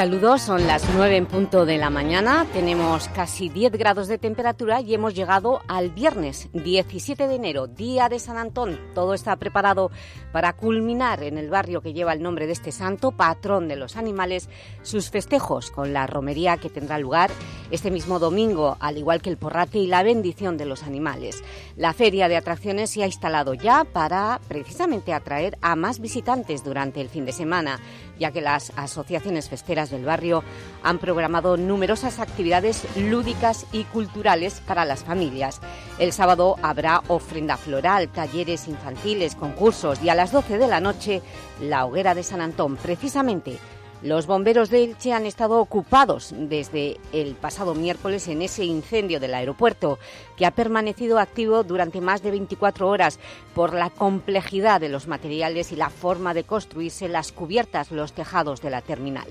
Saludos, son las 9 en punto de la mañana, tenemos casi 10 grados de temperatura y hemos llegado al viernes 17 de enero, día de San Antón. Todo está preparado para culminar en el barrio que lleva el nombre de este santo, patrón de los animales, sus festejos con la romería que tendrá lugar este mismo domingo, al igual que el porrate y la bendición de los animales. La feria de atracciones se ha instalado ya para precisamente atraer a más visitantes durante el fin de semana ya que las asociaciones festeras del barrio han programado numerosas actividades lúdicas y culturales para las familias. El sábado habrá ofrenda floral, talleres infantiles, concursos y a las 12 de la noche la hoguera de San Antón, precisamente los bomberos de Elche han estado ocupados desde el pasado miércoles en ese incendio del aeropuerto, que ha permanecido activo durante más de 24 horas por la complejidad de los materiales y la forma de construirse las cubiertas, los tejados de la terminal.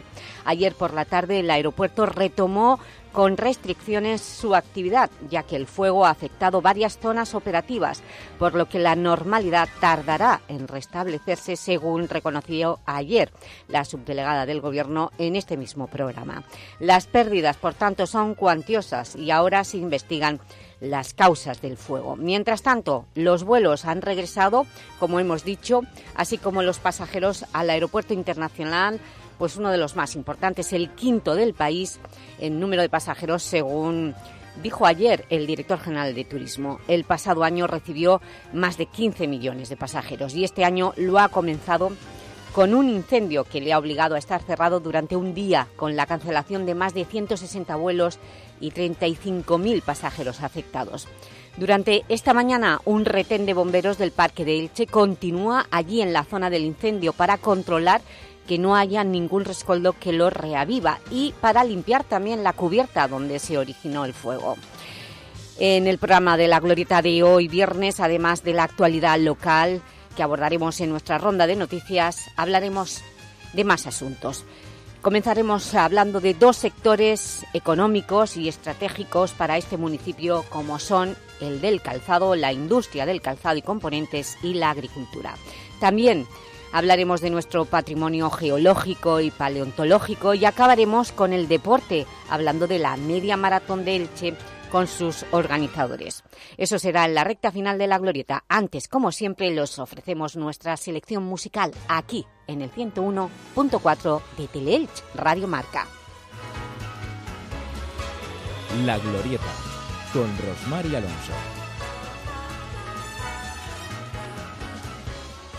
Ayer por la tarde el aeropuerto retomó con restricciones su actividad, ya que el fuego ha afectado varias zonas operativas, por lo que la normalidad tardará en restablecerse, según reconoció ayer la subdelegada del Gobierno en este mismo programa. Las pérdidas, por tanto, son cuantiosas y ahora se investigan las causas del fuego. Mientras tanto, los vuelos han regresado, como hemos dicho, así como los pasajeros al aeropuerto internacional pues uno de los más importantes, el quinto del país en número de pasajeros, según dijo ayer el director general de Turismo. El pasado año recibió más de 15 millones de pasajeros y este año lo ha comenzado con un incendio que le ha obligado a estar cerrado durante un día, con la cancelación de más de 160 vuelos y 35.000 pasajeros afectados. Durante esta mañana, un retén de bomberos del Parque de Elche continúa allí en la zona del incendio para controlar que no haya ningún rescoldo que lo reaviva y para limpiar también la cubierta donde se originó el fuego. En el programa de la Glorieta de hoy viernes, además de la actualidad local que abordaremos en nuestra ronda de noticias, hablaremos de más asuntos. Comenzaremos hablando de dos sectores económicos y estratégicos para este municipio como son el del calzado, la industria del calzado y componentes y la agricultura. También Hablaremos de nuestro patrimonio geológico y paleontológico y acabaremos con el deporte, hablando de la media maratón de Elche con sus organizadores. Eso será la recta final de la glorieta. Antes, como siempre, los ofrecemos nuestra selección musical aquí, en el 101.4 de Teleelch Radio Marca. La glorieta, con Rosmar Alonso.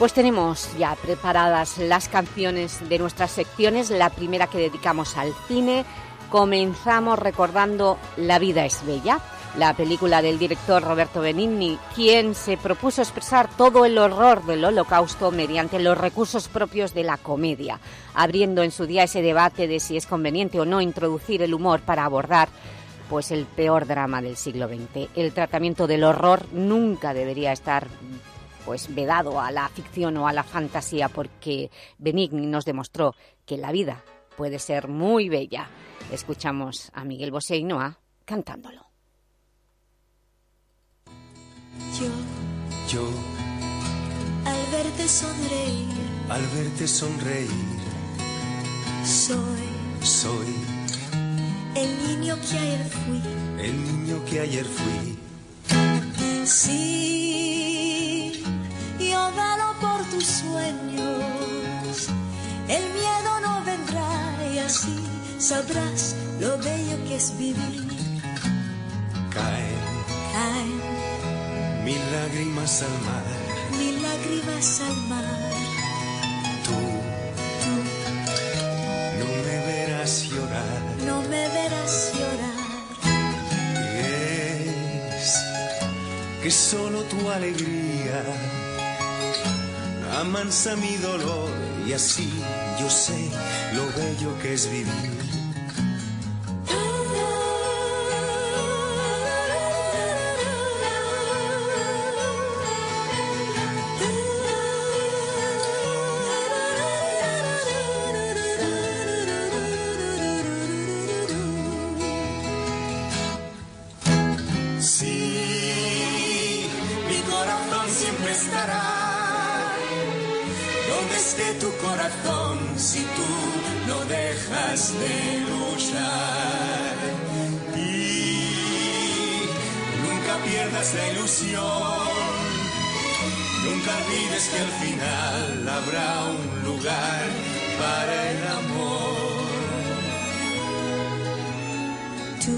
Pues tenemos ya preparadas las canciones de nuestras secciones, la primera que dedicamos al cine. Comenzamos recordando La vida es bella, la película del director Roberto Benigni, quien se propuso expresar todo el horror del holocausto mediante los recursos propios de la comedia, abriendo en su día ese debate de si es conveniente o no introducir el humor para abordar pues el peor drama del siglo XX. El tratamiento del horror nunca debería estar pues vedado a la ficción o a la fantasía porque Benigni nos demostró que la vida puede ser muy bella. Escuchamos a Miguel Bosé y Noah cantándolo. Yo, yo, al verte sonreír, al verte sonreír, soy, soy. El niño que ayer fui, el niño que ayer fui. Sí, sueños. El miedo no vendrá y así sabrás lo bello que es vivir. Caen Caen mil lágrimas al mar, mil lágrimas al mar. tú Tú no me verás llorar. no me verás llorar. Y es que solo tu alegría amansa mi dolor y así yo sé lo bello que es vivir. Nunca olvides que al final habrá un lugar para el amor. Tú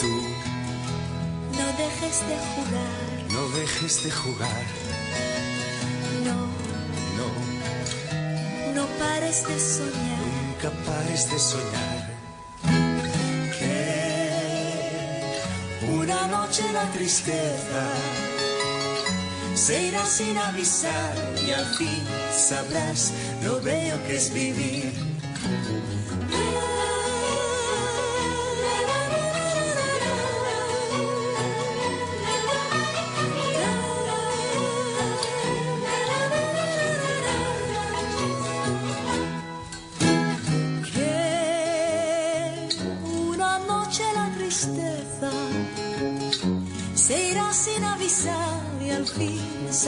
Tú no dejes de jugar, no dejes de jugar, no, no, no pares de soñar. nunca pares de soñar. Que una noche la tristeza se irá sin avisar y al fin sabrás lo bello que es vivir.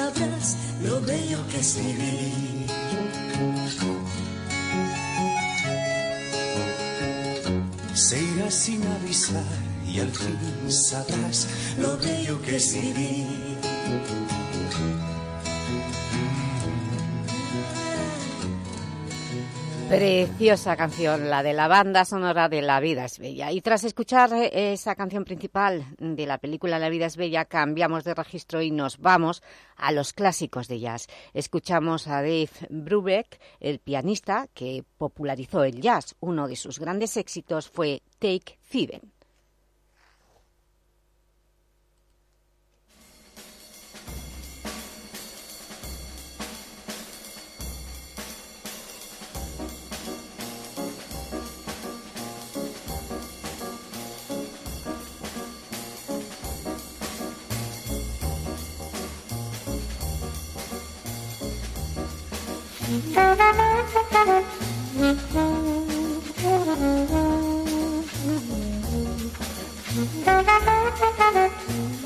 Sabrás lo bello que es vivir. Se irá sin avisar y al fin sabrás lo bello que es vivir. Preciosa canción, la de la banda sonora de La vida es bella. Y tras escuchar eh, esa canción principal de la película La vida es bella, cambiamos de registro y nos vamos a los clásicos de jazz. Escuchamos a Dave Brubeck, el pianista que popularizó el jazz. Uno de sus grandes éxitos fue Take Five. Thank you.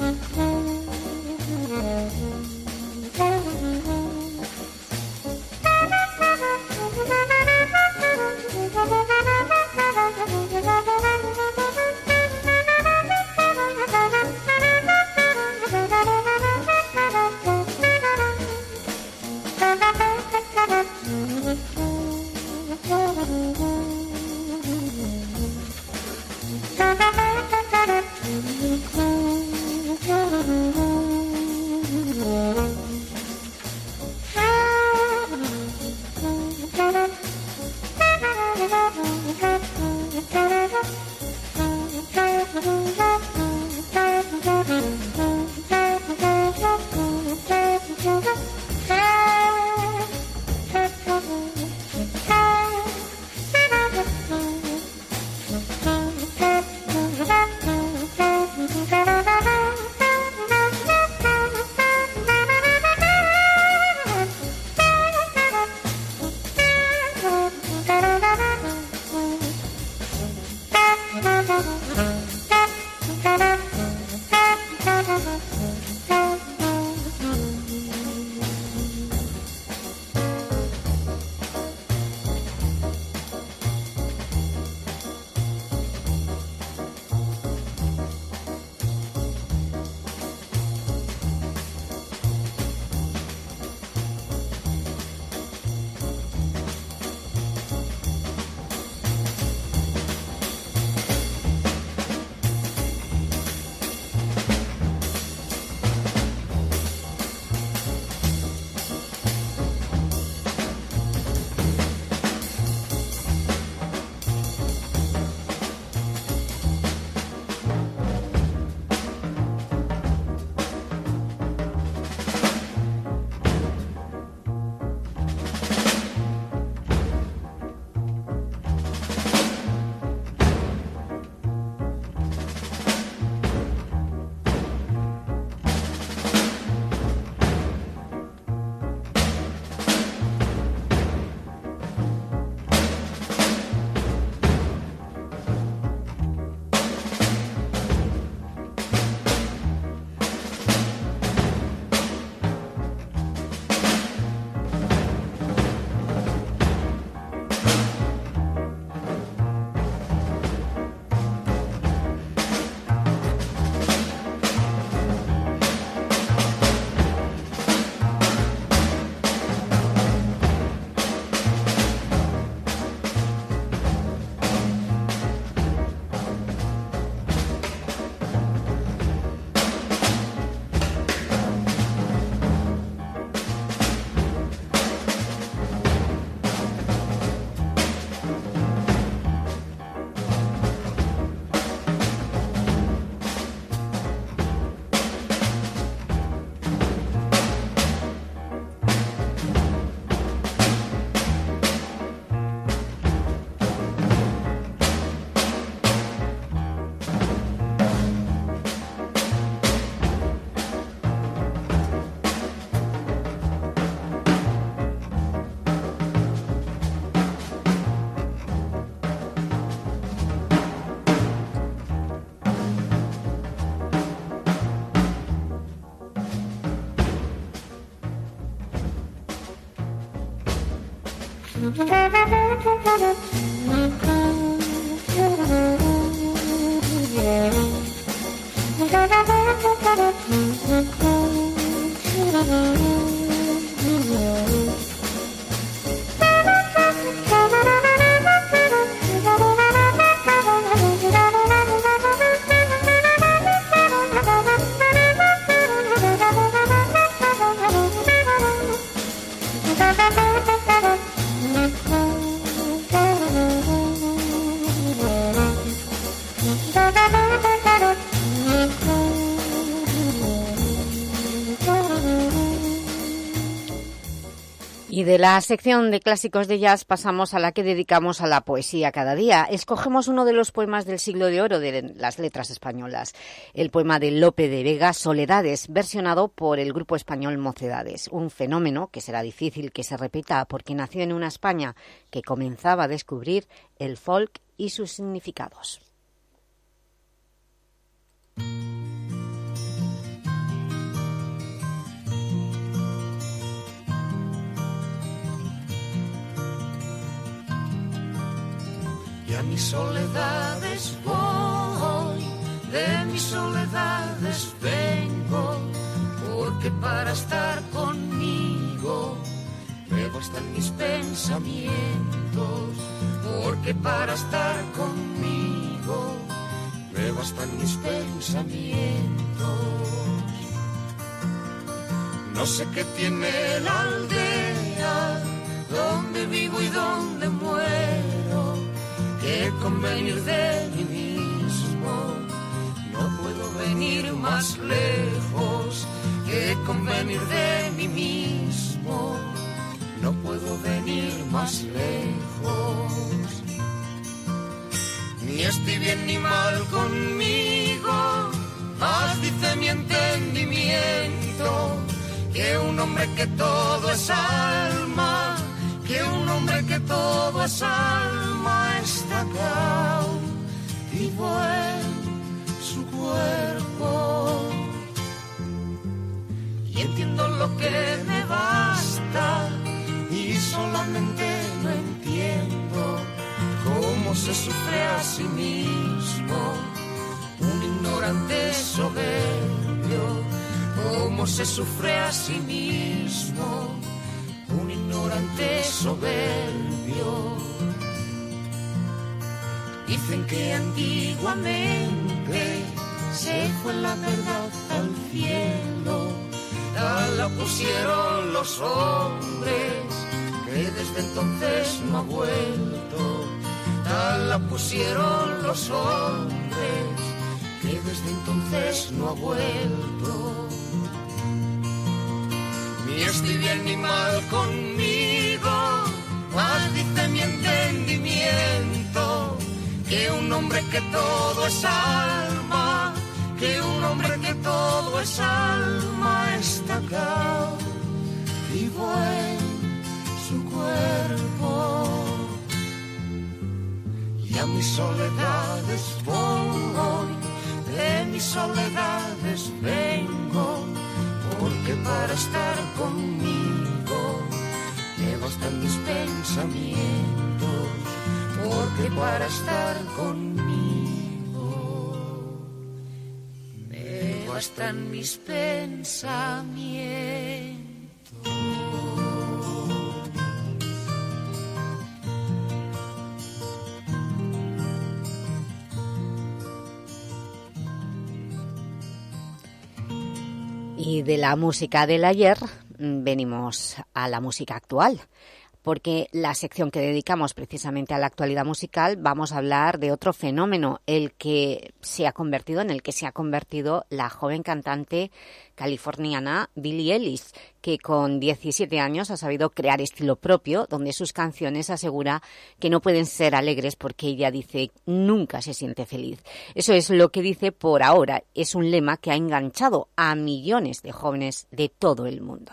Y de la sección de clásicos de jazz pasamos a la que dedicamos a la poesía cada día. Escogemos uno de los poemas del siglo de oro de las letras españolas, el poema de Lope de Vega, Soledades, versionado por el grupo español Mocedades, un fenómeno que será difícil que se repita porque nació en una España que comenzaba a descubrir el folk y sus significados. A mis soledades voy, de mis soledades vengo, porque para estar conmigo me bastan mis pensamientos, porque para estar conmigo me bastan mis pensamientos. No sé qué tiene la aldea, donde vivo y donde muero que convenir de mí mismo. No puedo venir más lejos que convenir de mí mismo. No puedo venir más lejos. Ni estoy bien ni mal conmigo, más dice mi entendimiento que un hombre que todo es alma que un hombre que todo es alma está cautivo en su cuerpo. Y entiendo lo que me basta y solamente no entiendo. Cómo se sufre a sí mismo un ignorante soberbio, cómo se sufre a sí mismo un ignorante soberbio. Dicen que antiguamente se fue la verdad al cielo, tal la pusieron los hombres, que desde entonces no ha vuelto, tal la pusieron los hombres, que desde entonces no ha vuelto ni estoy bien ni mal conmigo, más mi entendimiento, que un hombre que todo es alma, que un hombre que todo es alma está vivo en su cuerpo. Y a mis soledades voy, de mis soledades vengo porque para estar conmigo me bastan mis pensamientos, porque para estar conmigo me bastan mis pensamientos. Y de la música del ayer mm, venimos a la música actual porque la sección que dedicamos precisamente a la actualidad musical vamos a hablar de otro fenómeno, el que se ha convertido, en el que se ha convertido la joven cantante californiana Billie Ellis, que con 17 años ha sabido crear estilo propio, donde sus canciones asegura que no pueden ser alegres porque ella dice nunca se siente feliz. Eso es lo que dice por ahora, es un lema que ha enganchado a millones de jóvenes de todo el mundo.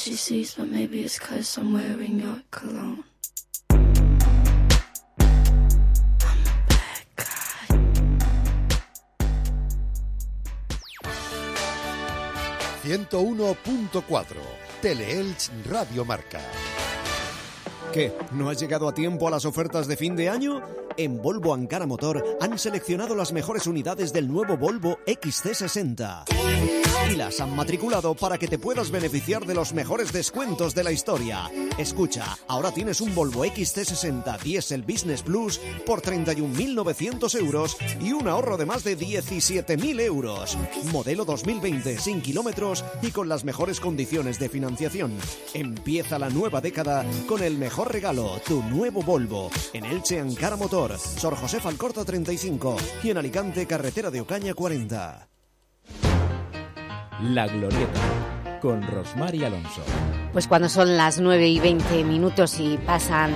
she sees, but maybe it's cause I'm wearing your cologne. I'm a bad guy. ...101.4... Teleelch Radio Marca. ¿Qué? ¿No has llegado a tiempo a las ofertas de fin de año? En Volvo Ankara Motor han seleccionado las mejores unidades del nuevo Volvo XC60 y las han matriculado para que te puedas beneficiar de los mejores descuentos de la historia. Escucha, ahora tienes un Volvo XC60 Diesel Business Plus por 31.900 euros y un ahorro de más de 17.000 euros. Modelo 2020 sin kilómetros y con las mejores condiciones de financiación. Empieza la nueva década con el mejor regalo, tu nuevo Volvo. En Elche Ankara Motor, Sor José Falcorta 35 y en Alicante Carretera de Ocaña 40. La Glorieta, con Rosmar y Alonso. Pues cuando son las 9 y 20 minutos y pasan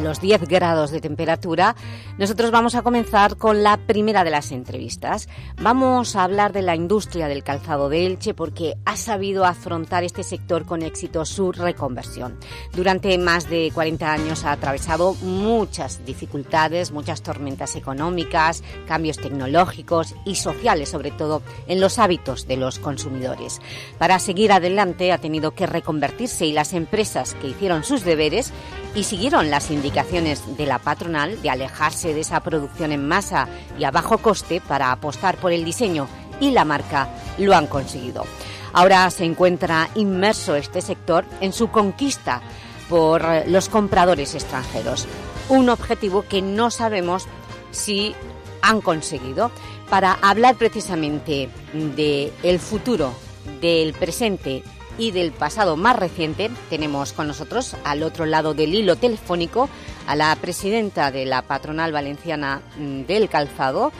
los 10 grados de temperatura, nosotros vamos a comenzar con la primera de las entrevistas. Vamos a hablar de la industria del calzado de Elche porque ha sabido afrontar este sector con éxito su reconversión. Durante más de 40 años ha atravesado muchas dificultades, muchas tormentas económicas, cambios tecnológicos y sociales, sobre todo en los hábitos de los consumidores. Para seguir adelante ha tenido que reconvertirse y las empresas que hicieron sus deberes y siguieron las indicaciones de la patronal de alejarse de esa producción en masa y a bajo coste para apostar por el diseño y la marca lo han conseguido. Ahora se encuentra inmerso este sector en su conquista por los compradores extranjeros, un objetivo que no sabemos si han conseguido. Para hablar precisamente del el futuro, del presente y del pasado más reciente, tenemos con nosotros al otro lado del hilo telefónico a la presidenta de la patronal valenciana mm, del calzado,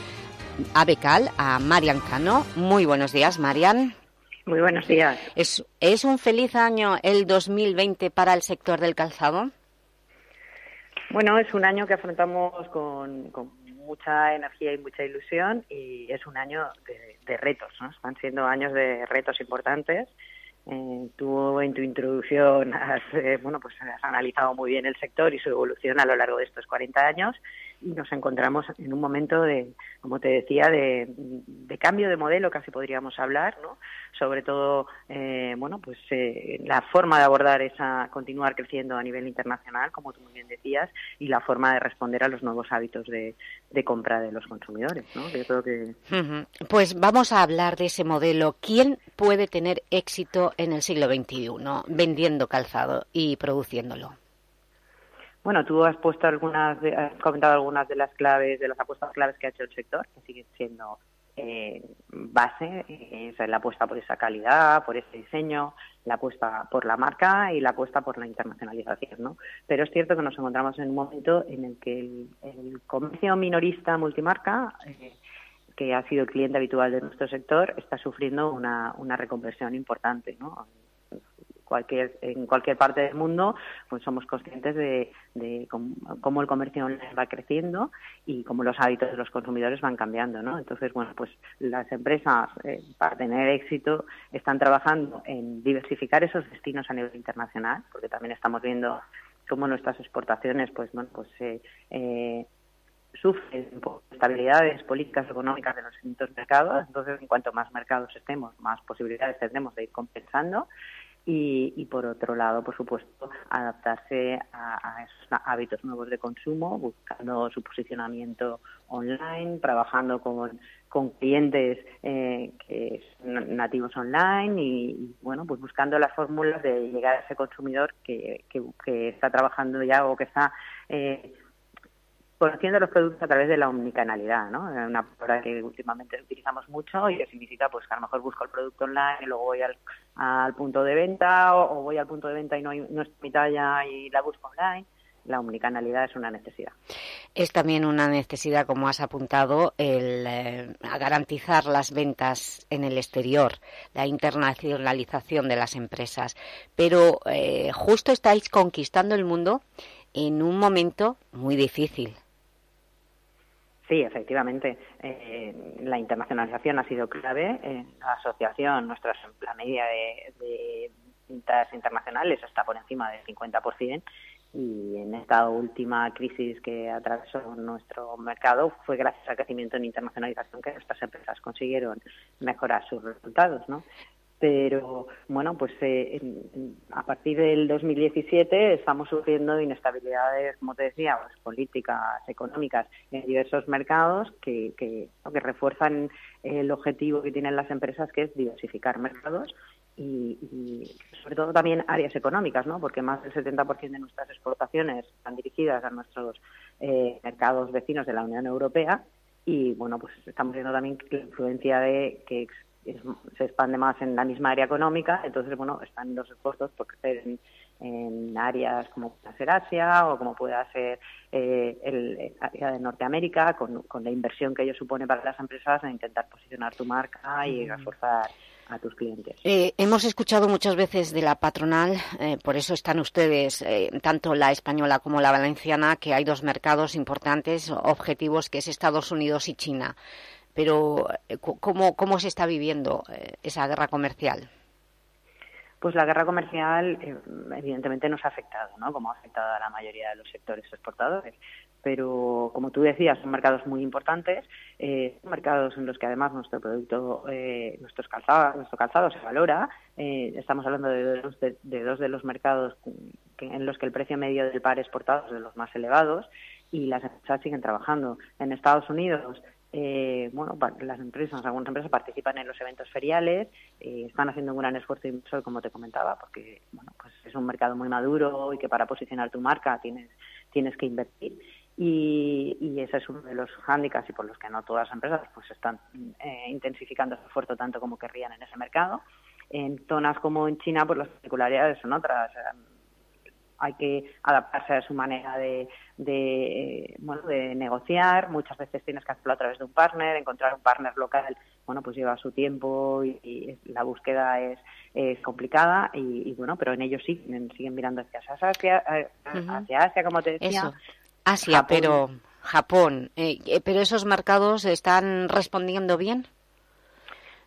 ABECAL, a Marian Cano. Muy buenos días, Marian. Muy buenos días. ¿Es, ¿Es un feliz año el 2020 para el sector del calzado? Bueno, es un año que afrontamos con, con mucha energía y mucha ilusión y es un año de, de retos, ¿no? Están siendo años de retos importantes. Eh, tú en tu introducción has, eh, bueno, pues has analizado muy bien el sector y su evolución a lo largo de estos 40 años y nos encontramos en un momento de, como te decía, de, cambio de modelo, casi podríamos hablar, ¿no? Sobre todo, eh, bueno, pues eh, la forma de abordar esa, continuar creciendo a nivel internacional, como tú muy bien decías, y la forma de responder a los nuevos hábitos de, compra de los consumidores, ¿no? Yo creo que... Pues vamos a hablar de ese modelo. ¿Quién puede tener éxito en el siglo XXI vendiendo calzado y produciéndolo? Bueno, tú has puesto algunas, has comentado algunas de las claves, de las apuestas claves que ha hecho el sector, que siguen siendo eh, base, eh, es la apuesta por esa calidad, por ese diseño, la apuesta por la marca y la apuesta por la internacionalización, ¿no? Pero es cierto que nos encontramos en un momento en el que el, comercio minorista multimarca, eh, que ha sido el cliente habitual de nuestro sector, está sufriendo una, una reconversión importante, ¿no? Cualquier, en cualquier parte del mundo, pues somos conscientes de, cómo, el comercio online va creciendo y cómo los hábitos de los consumidores van cambiando, ¿no? Entonces, bueno, pues las empresas, eh, para tener éxito, están trabajando en diversificar esos destinos a nivel internacional, porque también estamos viendo cómo nuestras exportaciones, pues, bueno, pues eh, eh sufren estabilidades políticas económicas de los distintos mercados, entonces en cuanto más mercados estemos, más posibilidades tendremos de ir compensando y, por otro lado, por supuesto, adaptarse a, esos hábitos nuevos de consumo, buscando su posicionamiento online, trabajando con, con clientes eh, que son nativos online y, bueno, pues buscando las fórmulas de llegar a ese consumidor que, que, está trabajando ya o que está eh, conociendo los productos a través de la omnicanalidad, ¿no? Una palabra que últimamente utilizamos mucho y que significa pues que a lo mejor busco el producto online y luego voy al, punto de venta o, voy al punto de venta y no, hay, no es mi talla y la busco online. La omnicanalidad es una necesidad. Es también una necesidad, como has apuntado, el eh, garantizar las ventas en el exterior, la internacionalización de las empresas. Pero eh, justo estáis conquistando el mundo en un momento muy difícil Sí, efectivamente. Eh, la internacionalización ha sido clave. La asociación, nuestra, la media de, de internacionales está por encima del 50% y en esta última crisis que atravesó nuestro mercado fue gracias al crecimiento en internacionalización que nuestras empresas consiguieron mejorar sus resultados, ¿no? Pero bueno, pues eh, a partir del 2017 estamos sufriendo inestabilidades, como te decía, pues, políticas, económicas en diversos mercados que, que, refuerzan el objetivo que tienen las empresas, que es diversificar mercados y, sobre todo también áreas económicas, ¿no? Porque más del 70% de nuestras exportaciones están dirigidas a nuestros eh, mercados vecinos de la Unión Europea y bueno, pues estamos viendo también la influencia de que se expande más en la misma área económica, entonces, bueno, están los esfuerzos por crecer en, áreas como pueda ser Asia o como pueda ser eh, el, área de Norteamérica, con, la inversión que ello supone para las empresas en intentar posicionar tu marca y reforzar a tus clientes. Eh, hemos escuchado muchas veces de la patronal, eh, por eso están ustedes, tanto la española como la valenciana, que hay dos mercados importantes, objetivos, que es Estados Unidos y China pero eh, ¿cómo, cómo se está viviendo eh, esa guerra comercial? Pues la guerra comercial eh, evidentemente nos ha afectado, ¿no? Como ha afectado a la mayoría de los sectores exportadores. Pero, como tú decías, son mercados muy importantes, son mercados en los que además nuestro producto, nuestros calzados, nuestro calzado se valora. estamos hablando de dos de, dos de los mercados en los que el precio medio del par exportado es de los más elevados y las empresas siguen trabajando. En Estados Unidos eh, bueno, las empresas, algunas empresas participan en los eventos feriales, eh, están haciendo un gran esfuerzo inversor, como te comentaba, porque bueno, pues es un mercado muy maduro y que para posicionar tu marca tienes, tienes que invertir. Y, y ese es uno de los hándicaps y por los que no todas las empresas pues están eh, intensificando su esfuerzo tanto como querrían en ese mercado. En zonas como en China, pues las particularidades son otras hay que adaptarse a su manera de, de, bueno, de negociar. Muchas veces tienes que hacerlo a través de un partner, encontrar un partner local, bueno, pues lleva su tiempo y, la búsqueda es, es complicada y, bueno, pero en ellos siguen, siguen mirando hacia Asia, eh, hacia, Asia, como te decía. Asia, pero Japón. Eh, eh, ¿Pero esos mercados están respondiendo bien?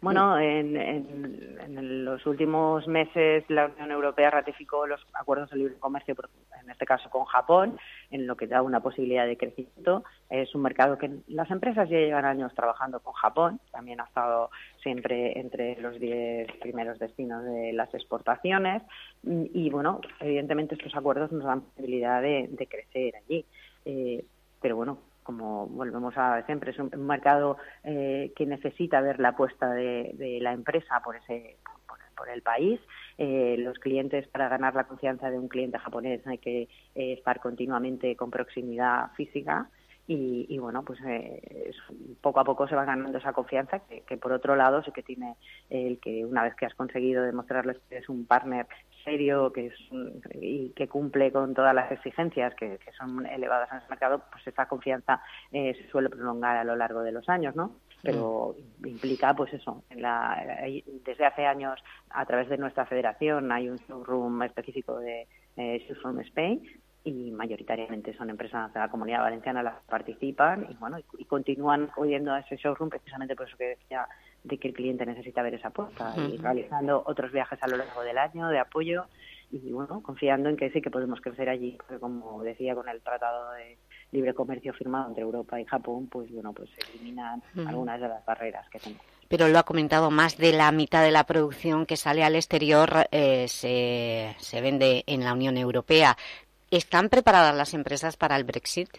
Bueno, en, en, los últimos meses la Unión Europea ratificó los acuerdos de libre comercio, en este caso con Japón, en lo que da una posibilidad de crecimiento. Es un mercado que las empresas ya llevan años trabajando con Japón, también ha estado siempre entre los diez primeros destinos de las exportaciones y, bueno, evidentemente estos acuerdos nos dan posibilidad de, crecer allí. Eh, pero bueno, como volvemos a siempre, es un, mercado eh, que necesita ver la apuesta de, la empresa por ese por el país. Eh, los clientes, para ganar la confianza de un cliente japonés, hay que eh, estar continuamente con proximidad física. Y, y, bueno, pues eh, poco a poco se va ganando esa confianza que, por otro lado sí que tiene el que una vez que has conseguido demostrarles que es un partner serio que es, y que cumple con todas las exigencias que, que son elevadas en el mercado, pues esa confianza eh, se suele prolongar a lo largo de los años, ¿no? pero mm. implica pues eso en la, desde hace años a través de nuestra federación hay un showroom específico de eh, Showroom Spain y mayoritariamente son empresas de la comunidad valenciana las que participan y bueno y, y continúan acudiendo a ese showroom precisamente por eso que decía de que el cliente necesita ver esa puesta y realizando otros viajes a lo largo del año de apoyo y bueno confiando en que sí que podemos crecer allí porque como decía con el tratado de libre comercio firmado entre Europa y Japón pues bueno pues se eliminan algunas de las barreras que tenemos Pero lo ha comentado, más de la mitad de la producción que sale al exterior eh, se, se vende en la Unión Europea. ¿Están preparadas las empresas para el Brexit?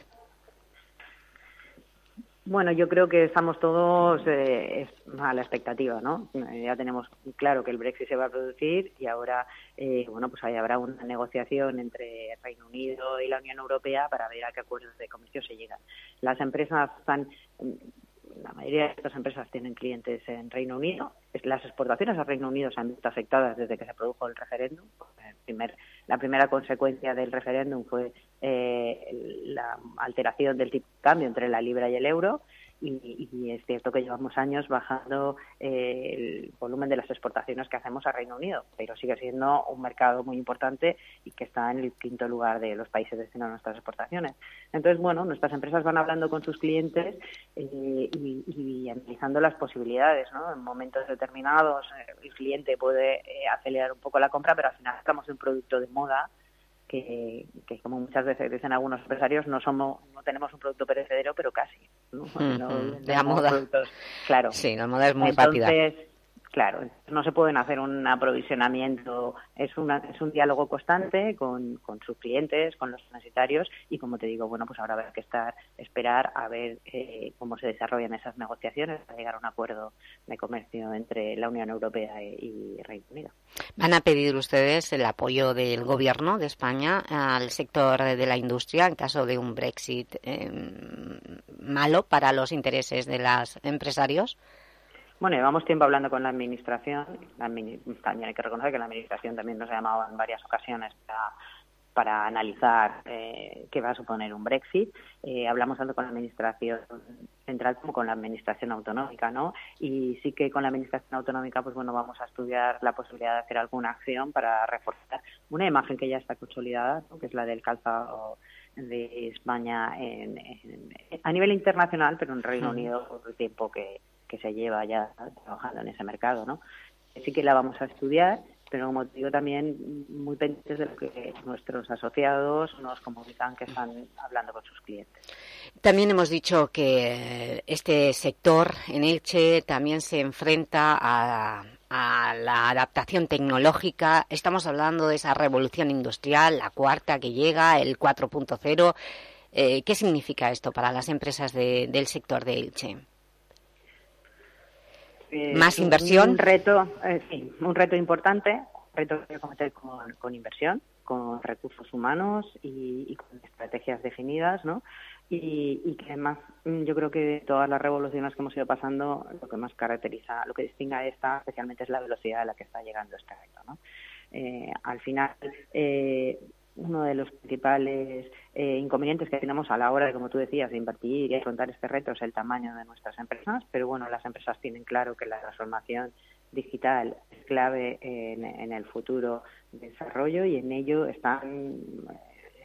Bueno, yo creo que estamos todos eh, a la expectativa, ¿no? Eh, ya tenemos claro que el Brexit se va a producir y ahora, eh, bueno, pues ahí habrá una negociación entre el Reino Unido y la Unión Europea para ver a qué acuerdos de comercio se llegan. Las empresas están, mm, la mayoría de estas empresas tienen clientes en Reino Unido. Las exportaciones al Reino Unido se han visto afectadas desde que se produjo el referéndum. El primer- la primera consecuencia del referéndum fue eh, la alteración del tipo de cambio entre la libra y el euro. Y, y es cierto que llevamos años bajando eh, el volumen de las exportaciones que hacemos a Reino Unido, pero sigue siendo un mercado muy importante y que está en el quinto lugar de los países destinados a nuestras exportaciones. Entonces, bueno, nuestras empresas van hablando con sus clientes eh, y, analizando las posibilidades, ¿no? En momentos determinados eh, el cliente puede eh, acelerar un poco la compra, pero al final estamos en un producto de moda que, que, como muchas veces dicen algunos empresarios, no somos, no tenemos un producto perecedero, pero casi. ¿no? La moda. productos- claro. Sí, la moda es muy Entonces, rápida. Claro, no se pueden hacer un aprovisionamiento, es, una, es un diálogo constante con, con sus clientes, con los necesitarios y como te digo, bueno, pues ahora habrá que estar, esperar a ver eh, cómo se desarrollan esas negociaciones para llegar a un acuerdo de comercio entre la Unión Europea y, y Reino Unido. ¿Van a pedir ustedes el apoyo del Gobierno de España al sector de la industria en caso de un Brexit eh, malo para los intereses de los empresarios? Bueno, llevamos tiempo hablando con la Administración. La también hay que reconocer que la Administración también nos ha llamado en varias ocasiones para, para analizar eh, qué va a suponer un Brexit. Eh, hablamos tanto con la Administración central como con la Administración autonómica, ¿no? Y sí que con la Administración autonómica, pues bueno, vamos a estudiar la posibilidad de hacer alguna acción para reforzar una imagen que ya está consolidada, ¿no? que es la del calzado de España en- en- a nivel internacional, pero en Reino. Unido por el tiempo que, que se lleva ya trabajando en ese mercado, ¿no? Sí que la vamos a estudiar, pero como digo también muy pendientes de lo que nuestros asociados nos comunican que están hablando con sus clientes. También hemos dicho que este sector en Elche también se enfrenta a, a la adaptación tecnológica. Estamos hablando de esa revolución industrial, la cuarta que llega, el 4.0. Eh, ¿Qué significa esto para las empresas de- del sector de Elche? Eh, ¿Más inversión? Un reto, eh, sí, un reto importante, un reto que cometer con, con inversión, con recursos humanos y, y con estrategias definidas, ¿no? Y, y que además mm, yo creo que de todas las revoluciones que hemos ido pasando, lo que más caracteriza, lo que distingue a esta especialmente es la velocidad a la que está llegando este reto, ¿no? Eh, al final, eh, uno de los principales eh, inconvenientes que tenemos a la hora de, como tú decías, de invertir y afrontar este reto es el tamaño de nuestras empresas, pero bueno, las empresas tienen claro que la transformación digital es clave en, en el futuro desarrollo y en ello están,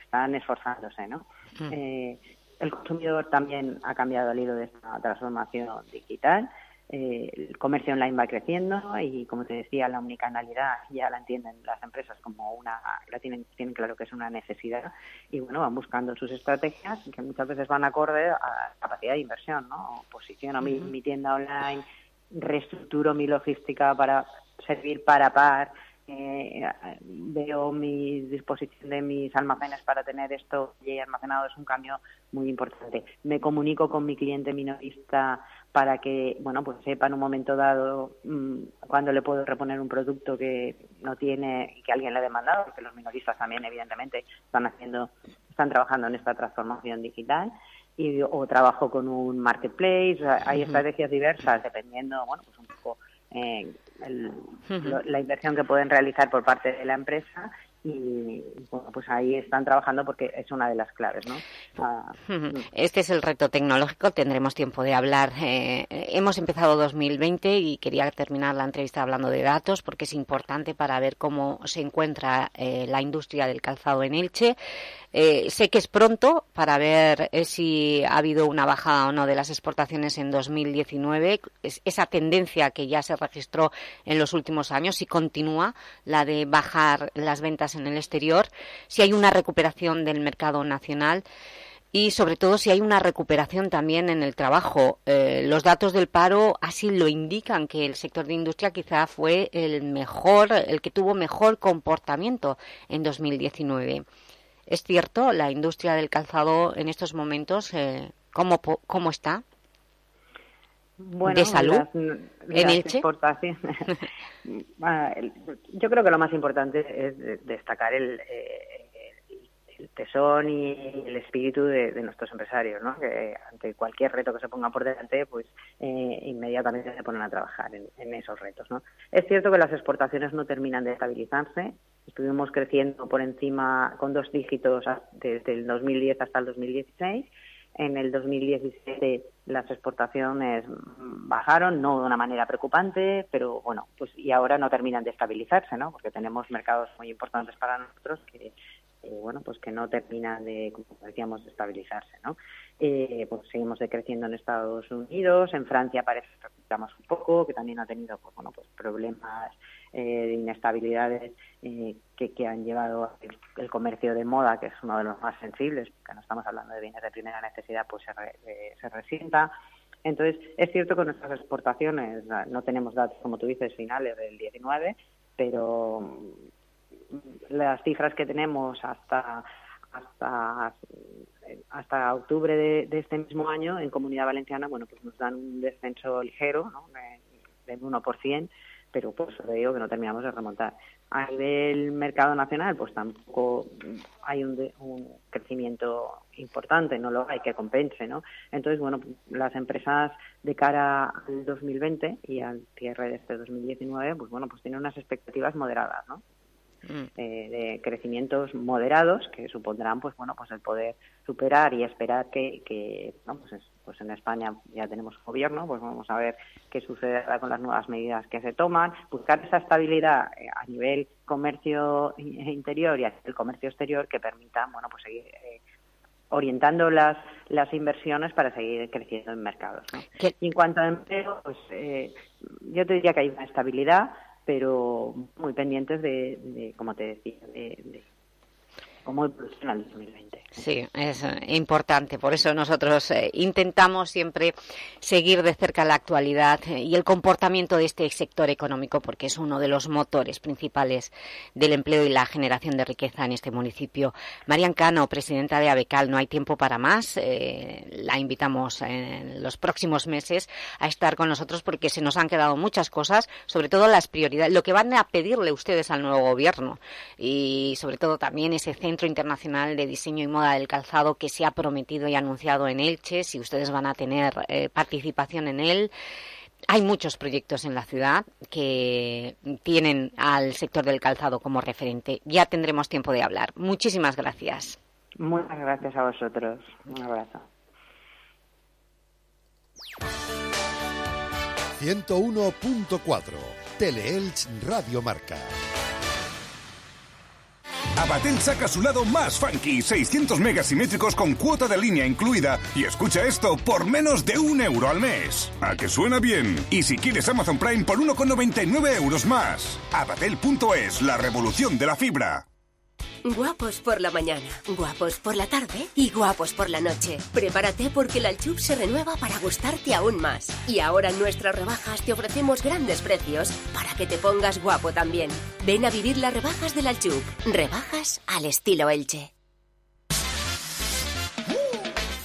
están esforzándose, ¿no? Eh, el consumidor también ha cambiado el hilo de esta transformación digital. Eh, el comercio online va creciendo y, como te decía, la omnicanalidad ya la entienden las empresas como una, la tienen, tienen claro que es una necesidad y, bueno, van buscando sus estrategias que muchas veces van acorde a capacidad de inversión, ¿no? Posiciono mi, mi tienda online, reestructuro mi logística para servir para par, eh, veo mi disposición de mis almacenes para tener esto y almacenado es un cambio muy importante. Me comunico con mi cliente minorista para que, bueno, pues sepa en un momento dado mm, cuándo le puedo reponer un producto que no tiene y que alguien le ha demandado, porque los minoristas también, evidentemente, están haciendo, están trabajando en esta transformación digital. Y, o trabajo con un marketplace, hay estrategias diversas dependiendo, bueno, pues un poco eh, la inversión que pueden realizar por parte de la empresa y bueno, pues ahí están trabajando porque es una de las claves, ¿no? Ah, mm. Este es el reto tecnológico, tendremos tiempo de hablar. Eh, hemos empezado 2020 y quería terminar la entrevista hablando de datos porque es importante para ver cómo se encuentra eh, la industria del calzado en Elche. Eh, sé que es pronto para ver eh, si ha habido una bajada o no de las exportaciones en 2019, esa tendencia que ya se registró en los últimos años, si continúa la de bajar las ventas en el exterior, si hay una recuperación del mercado nacional y sobre todo si hay una recuperación también en el trabajo. Eh, los datos del paro así lo indican que el sector de industria quizá fue el mejor, el que tuvo mejor comportamiento en 2019. ¿Es cierto la industria del calzado en estos momentos eh, cómo, cómo está? De salud en Elche. Yo creo que lo más importante es destacar el, eh, el tesón y el espíritu de, nuestros empresarios, ¿no? que ante cualquier reto que se ponga por delante, pues eh, inmediatamente se ponen a trabajar en, esos retos. ¿no? Es cierto que las exportaciones no terminan de estabilizarse, estuvimos creciendo por encima con dos dígitos desde el 2010 hasta el 2016. En el 2017 las exportaciones bajaron, no de una manera preocupante, pero bueno, pues y ahora no terminan de estabilizarse, ¿no? Porque tenemos mercados muy importantes para nosotros que eh, bueno, pues que no terminan de, como decíamos, de estabilizarse, ¿no? Eh, pues seguimos decreciendo en Estados Unidos, en Francia parece que un poco, que también ha tenido, pues, bueno, pues problemas de inestabilidades que, que, han llevado el, comercio de moda, que es uno de los más sensibles, porque no estamos hablando de bienes de primera necesidad, pues se, se resienta. Entonces, es cierto que nuestras exportaciones, no tenemos datos, como tú dices, finales del 19, pero las cifras que tenemos hasta hasta hasta octubre de, este mismo año en Comunidad Valenciana, bueno, pues nos dan un descenso ligero, ¿no? del 1%, pero pues eso digo que no terminamos de remontar. A nivel mercado nacional, pues tampoco hay un, un crecimiento importante, no lo hay que compense, ¿no? Entonces, bueno, las empresas de cara al 2020 y al cierre de este 2019, pues bueno, pues tienen unas expectativas moderadas, ¿no? Mm. Eh, de crecimientos moderados que supondrán pues bueno pues el poder superar y esperar que, que pues, pues, en España ya tenemos gobierno pues vamos a ver qué sucederá con las nuevas medidas que se toman buscar esa estabilidad eh, a nivel comercio interior y el comercio exterior que permita bueno pues seguir eh, orientando las las inversiones para seguir creciendo en mercados y en cuanto a empleo pues yo te diría que hay una estabilidad pero muy pendientes de, de como te decía, de, de cómo evoluciona el 2020. Sí, es eh, importante. Por eso nosotros eh, intentamos siempre seguir de cerca la actualidad eh, y el comportamiento de este sector económico, porque es uno de los motores principales del empleo y la generación de riqueza en este municipio. Marian Cano, presidenta de ABECAL, no hay tiempo para más. la invitamos en los próximos meses a estar con nosotros porque se nos han quedado muchas cosas, sobre todo las prioridades, lo que van a pedirle ustedes al nuevo gobierno y sobre todo también ese Centro Internacional de Diseño y Moda del calzado que se ha prometido y anunciado en Elche, si ustedes van a tener eh, participación en él. Hay muchos proyectos en la ciudad que tienen al sector del calzado como referente. Ya tendremos tiempo de hablar. Muchísimas gracias. Muchas gracias a vosotros. Un abrazo. 101.4 Teleelch Radio Marca. Abatel saca su lado más funky, 600 megas simétricos con cuota de línea incluida. Y escucha esto por menos de un euro al mes. ¿A que suena bien? Y si quieres Amazon Prime por 1,99 euros más. Abatel.es, la revolución de la fibra. Guapos por la mañana, guapos por la tarde y guapos por la noche. Prepárate porque la Alchup se renueva para gustarte aún más. Y ahora en nuestras rebajas te ofrecemos grandes precios para que te pongas guapo también. Ven a vivir las rebajas del Alchup. Rebajas al estilo Elche.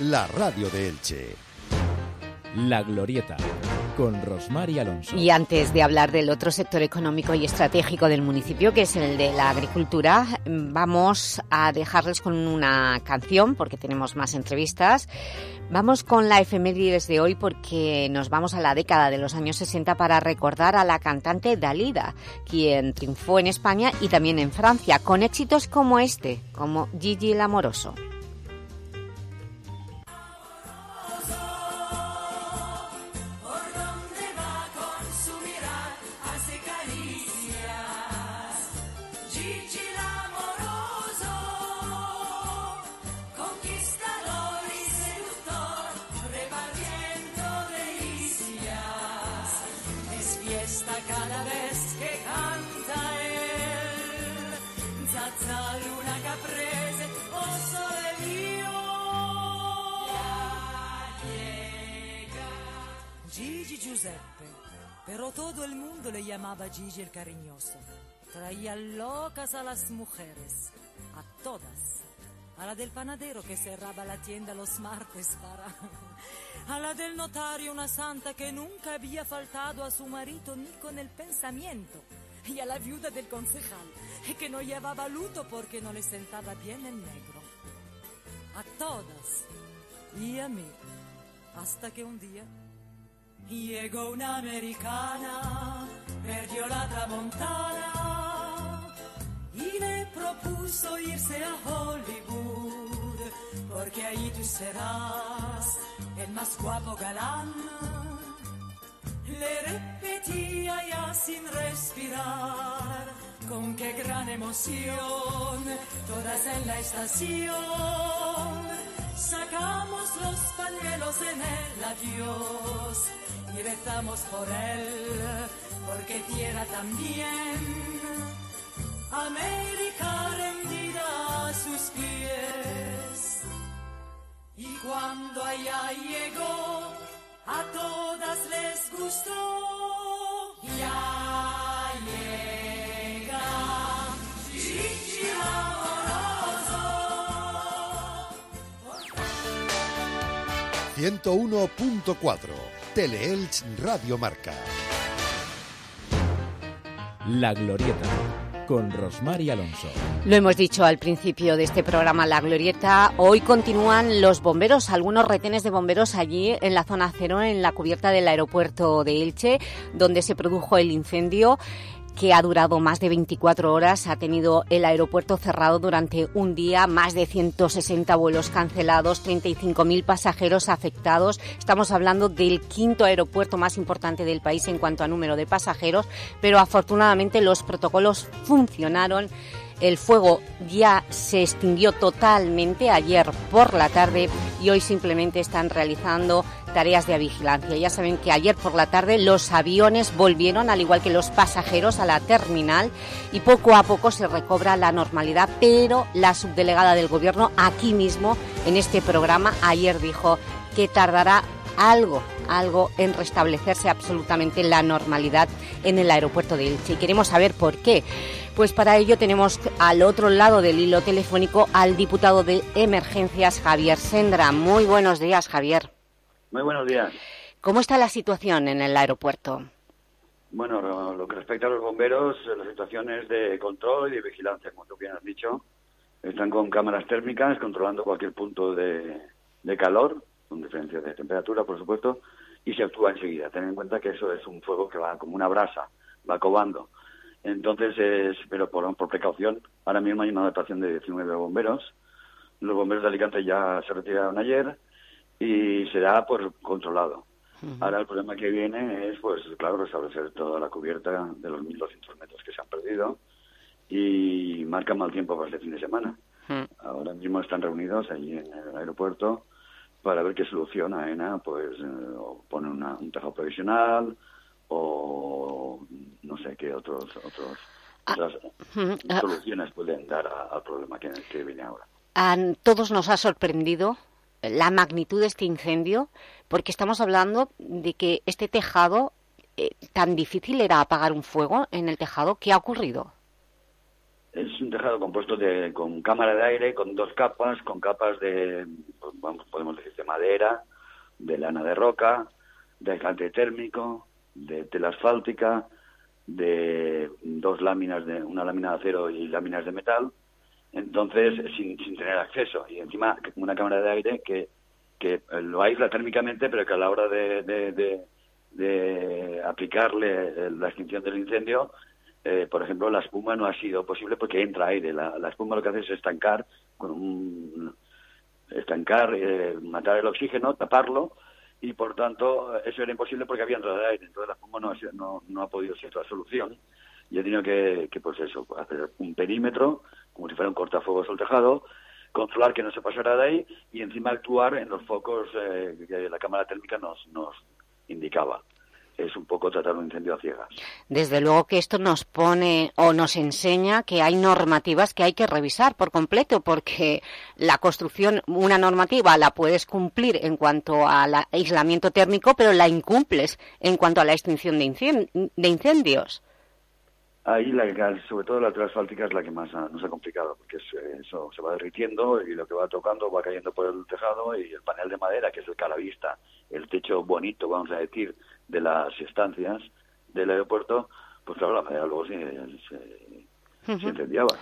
la radio de Elche. La Glorieta, con Rosmar y Alonso. Y antes de hablar del otro sector económico y estratégico del municipio, que es el de la agricultura, vamos a dejarles con una canción, porque tenemos más entrevistas. Vamos con la efemérides de hoy porque nos vamos a la década de los años 60 para recordar a la cantante Dalida, quien triunfó en España y también en Francia, con éxitos como este, como Gigi el Amoroso. Pero todo el mundo le llamaba Gigi el cariñoso. Traía locas a las mujeres, a todas. A la del panadero que cerraba la tienda los martes para... A la del notario, una santa que nunca había faltado a su marido ni con el pensamiento. Y a la viuda del concejal, que no llevaba luto porque no le sentaba bien el negro. A todas. Y a mí. Hasta que un día Llegó una americana, perdió la tramontana y le propuso irse a Hollywood, porque ahí tú serás el más guapo galán. Le repetía ya sin respirar, con qué gran emoción, todas en la estación. Sacamos los pañuelos en el adiós y rezamos por él, porque tierra también. América rendida a sus pies. Y cuando allá llegó, a todas les gustó. Ya llega amoroso. 101.4 Teleelch Radio Marca. La Glorieta, con Rosmar y Alonso. Lo hemos dicho al principio de este programa La Glorieta, hoy continúan los bomberos, algunos retenes de bomberos allí en la zona cero, en la cubierta del aeropuerto de Elche, donde se produjo el incendio que ha durado más de 24 horas. Ha tenido el aeropuerto cerrado durante un día, más de 160 vuelos cancelados, 35.000 pasajeros afectados. Estamos hablando del quinto aeropuerto más importante del país en cuanto a número de pasajeros, pero afortunadamente los protocolos funcionaron. El fuego ya se extinguió totalmente ayer por la tarde y hoy simplemente están realizando tareas de vigilancia. Ya saben que ayer por la tarde los aviones volvieron, al igual que los pasajeros, a la terminal y poco a poco se recobra la normalidad, pero la subdelegada del Gobierno aquí mismo, en este programa, ayer dijo que tardará algo, algo en restablecerse absolutamente la normalidad en el aeropuerto de Elche. Y queremos saber por qué. Pues para ello tenemos al otro lado del hilo telefónico al diputado de Emergencias, Javier Sendra. Muy buenos días, Javier. Muy buenos días. ¿Cómo está la situación en el aeropuerto? Bueno, lo, que respecta a los bomberos, la situación es de control y de vigilancia, como tú bien has dicho. Están con cámaras térmicas controlando cualquier punto de, de calor, con diferencias de temperatura, por supuesto, y se actúa enseguida. Ten en cuenta que eso es un fuego que va como una brasa, va cobando. Entonces, es, pero por, por precaución, ahora mismo hay una dotación de 19 bomberos. Los bomberos de Alicante ya se retiraron ayer y será pues controlado. Ahora el problema que viene es, pues claro, restablecer toda la cubierta de los 1.200 metros que se han perdido y marca mal tiempo para este fin de semana. Ahora mismo están reunidos allí en el aeropuerto para ver qué solución AENA pues eh, o pone una, un tejado provisional o no sé qué otros otros otras ah. soluciones pueden dar a- al problema que, que viene ahora. A todos nos ha sorprendido la magnitud de este incendio, porque estamos hablando de que este tejado, eh, tan difícil era apagar un fuego en el tejado. ¿Qué ha ocurrido? Es un tejado compuesto de con cámara de aire, con dos capas, con capas de, vamos, podemos decir, de madera, de lana de roca, de aislante térmico, de tela asfáltica, de dos láminas, de una lámina de acero y láminas de metal, entonces sin, sin tener acceso. Y encima una cámara de aire que, que lo aísla térmicamente, pero que a la hora de, de, de- de aplicarle eh, la extinción del incendio, eh, por ejemplo, la espuma no ha sido posible porque entra aire. La, la espuma lo que hace es estancar, con un, estancar, eh, matar el oxígeno, taparlo, y por tanto eso era imposible porque había entrada de aire. Entonces la espuma no no, no ha podido ser la solución. Y he tenido que, que, pues eso, hacer un perímetro, como si fuera un cortafuegos al tejado, controlar que no se pasara de ahí y encima actuar en los focos eh, que la cámara térmica nos, nos indicaba. Es un poco tratar un incendio a ciegas. Desde luego que esto nos pone o nos enseña que hay normativas que hay que revisar por completo, porque la construcción, una normativa la puedes cumplir en cuanto al aislamiento térmico, pero la incumples en cuanto a la extinción de, de incendios. Ahí, la, que- sobre todo la tela asfáltica es la que más nos ha complicado, porque eh, eso se va derritiendo y lo que va tocando va cayendo por el tejado y el panel de madera, que es el calavista, el techo bonito, vamos a decir, de las estancias del aeropuerto, pues claro, la madera luego se, se, se incendiaba.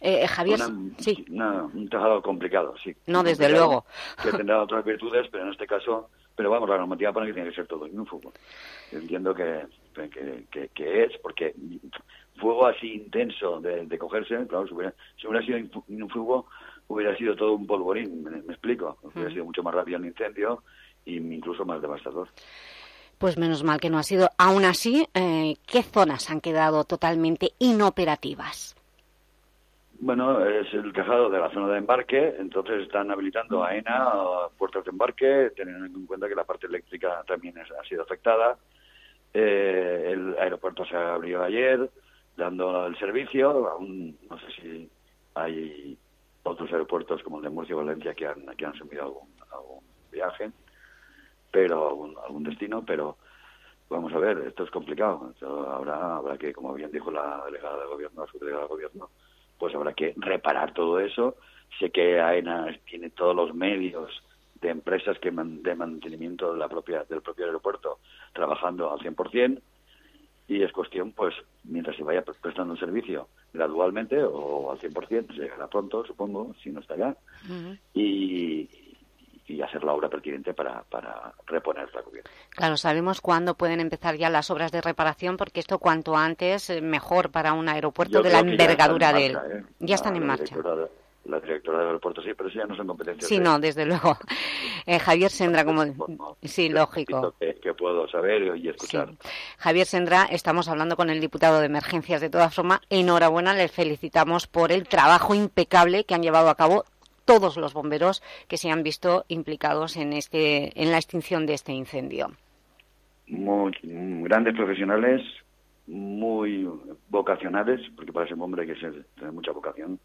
Eh, Javier, Una- sí. una- un tejado complicado, sí. No, desde Complicado, luego. Que tendrá otras virtudes, pero en este caso, pero vamos, la normativa pone que tiene que ser todo en un fuego. Entiendo que, que, que- que es, porque fuego así intenso de, de cogerse, claro, si hubiera, si hubiera sido en un fuego, hubiera sido todo un polvorín, me, me explico. Hubiera sido mucho más rápido el incendio y incluso más devastador. Pues menos mal que no ha sido. Aún así, eh, ¿qué zonas han quedado totalmente inoperativas? Bueno, es el tejado de la zona de embarque, entonces están habilitando AENA, puertas de embarque, teniendo en cuenta que la parte eléctrica también ha sido afectada. Eh, el aeropuerto se abrió ayer, dando el servicio. Aún no sé si hay otros aeropuertos como el de Murcia y Valencia que han, que han asumido algún, algún viaje, pero algún, algún destino, pero vamos a ver, esto es complicado. Habrá, habrá que, como bien dijo la delegada del gobierno, la subdelegada del gobierno, pues habrá que reparar todo eso. Sé que AENA tiene todos los medios de empresas que man- de mantenimiento de la propia, del propio aeropuerto trabajando al 100% y es cuestión, pues, mientras se vaya pre- prestando un servicio gradualmente o al 100%, llegará pronto, supongo, si no está ya, y, y hacer la obra pertinente para, para reponer la cubierta. Claro, sabemos cuándo pueden empezar ya las obras de reparación, porque esto cuanto antes eh, mejor para un aeropuerto Yo de la envergadura de él. ¿eh? Ya están La- en marcha. la directora del aeropuerto sí, pero eso ya no son competencias Sí, de- no, desde luego. Eh, Javier Sendra, como... Sí, lógico. que, que puedo saber y escuchar. Javier Sendra, estamos hablando con el diputado de Emergencias. De todas formas, enhorabuena, les felicitamos por el trabajo impecable que han llevado a cabo todos los bomberos que se han visto implicados en, este, en la extinción de este incendio. Muy, grandes profesionales, muy vocacionales, porque para ser hombre hay que ser, tener mucha vocación,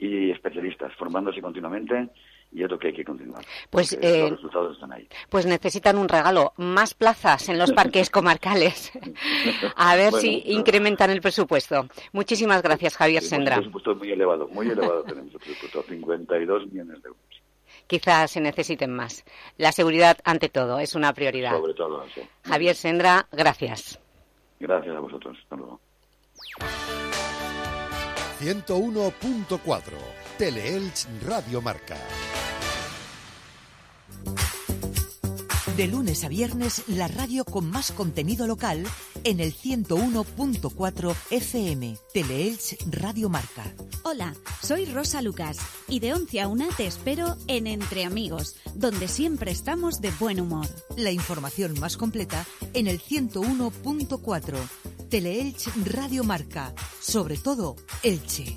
y especialistas, formándose continuamente, y es lo que hay que continuar. Pues, porque eh, los resultados están ahí. Pues necesitan un regalo, más plazas en los parques comarcales. A ver Bueno, si pero- incrementan el presupuesto. Muchísimas gracias, Javier Sí, Sendra. Un presupuesto muy elevado, muy elevado tenemos el presupuesto, 52 millones de euros, Quizás se necesiten más. La seguridad, ante todo, es una prioridad. sobre todo. sí. Javier Sendra, gracias. Gracias a vosotros. Hasta luego. 101.4 Teleelch Radio Marca. De lunes a viernes, la radio con más contenido local en el 101.4 FM. Teleelch Radio Marca. Hola, soy Rosa Lucas y de 11 a 1 te espero en Entre Amigos, donde siempre estamos de buen humor. La información más completa en el 101.4. Teleelch Radio Marca. Sobre todo, Elche.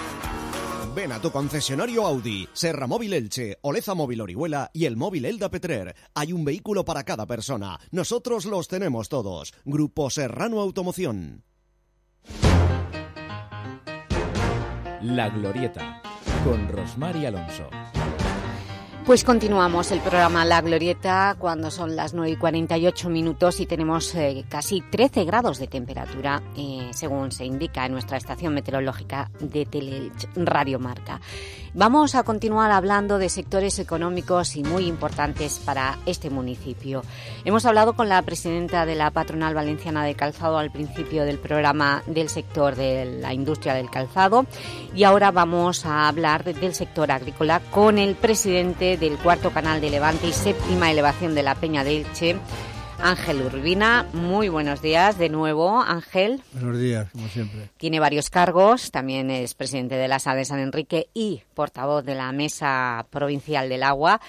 Ven a tu concesionario Audi, Serra Móvil Elche, Oleza Móvil Orihuela y el móvil Elda Petrer. Hay un vehículo para cada persona. Nosotros los tenemos todos. Grupo Serrano Automoción. La Glorieta, con Rosmar y Alonso. Pues continuamos el programa La Glorieta cuando son las 9 y 48 minutos y tenemos eh, casi 13 grados de temperatura, eh, según se indica en nuestra estación meteorológica de Teleelch Radio Marca. Vamos a continuar hablando de sectores económicos y muy importantes para este municipio. Hemos hablado con la presidenta de la Patronal Valenciana de Calzado al principio del programa del sector de la industria del calzado y ahora vamos a hablar del sector agrícola con el presidente del cuarto canal de Levante y séptima elevación de la Peña de Elche, Ángel Urbina. Muy buenos días de nuevo, Ángel. Buenos días, como siempre. Tiene varios cargos, también es presidente de la SA de San Enrique y portavoz de la Mesa Provincial del Agua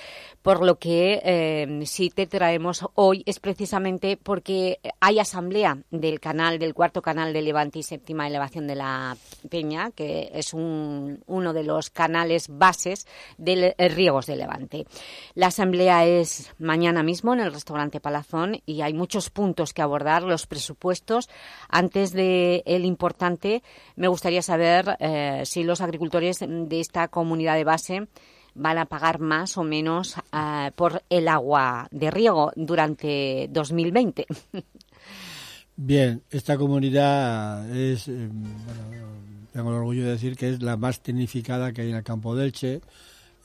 por lo que eh, sí te traemos hoy es precisamente porque hay asamblea del canal, del cuarto canal de Levante y séptima elevación de la Peña, que es un, uno de los canales bases de eh, riegos de Levante. La asamblea es mañana mismo en el restaurante Palazón y hay muchos puntos que abordar, los presupuestos. Antes de el importante, me gustaría saber eh, si los agricultores de esta comunidad de base van a pagar más o menos uh, por el agua de riego durante 2020. Bien, esta comunidad es, eh, bueno, tengo el orgullo de decir que es la más tecnificada que hay en el campo del Che.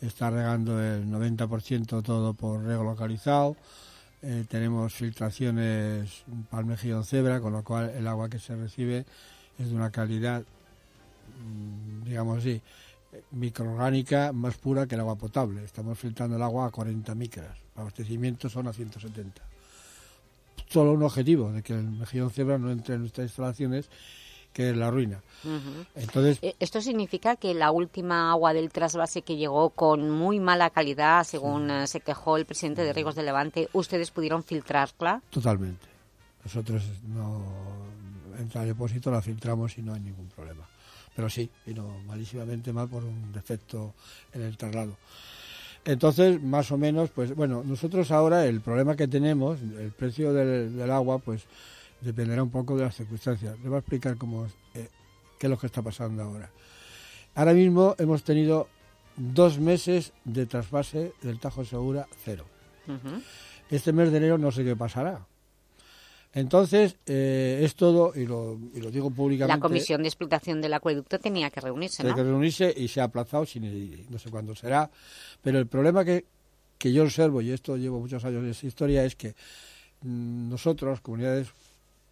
Está regando el 90% todo por riego localizado. Eh, tenemos filtraciones palmejillón cebra, con lo cual el agua que se recibe es de una calidad, mm, digamos así, microorgánica más pura que el agua potable. Estamos filtrando el agua a 40 micras. Abastecimiento son a 170. Solo un objetivo, de que el mejillón cebra no entre en nuestras instalaciones, que es la ruina. Uh -huh. Entonces, Eh, Esto significa que la última agua del trasvase que llegó con muy mala calidad, según eh, se quejó el presidente de Riegos de Levante, ¿ustedes pudieron filtrarla? totalmente. Nosotros no entra al depósito, la filtramos y no hay ningún problema. Pero sí, vino malísimamente mal por un defecto en el traslado. Entonces, más o menos, pues bueno, nosotros ahora el problema que tenemos, el precio del, del agua, pues dependerá un poco de las circunstancias. Le voy a explicar cómo es, eh, qué es lo que está pasando ahora. Ahora mismo hemos tenido dos meses de trasvase del Tajo Segura cero. Este mes de enero no sé qué pasará. Entonces, eh, es todo, y lo, y lo digo públicamente... La comisión de explotación del acueducto tenía que reunirse, Tiene ¿no? que reunirse y se ha aplazado, sin, no sé cuándo será. Pero el problema que, que yo observo, y esto llevo muchos años de esta historia, es que mm, nosotros, comunidades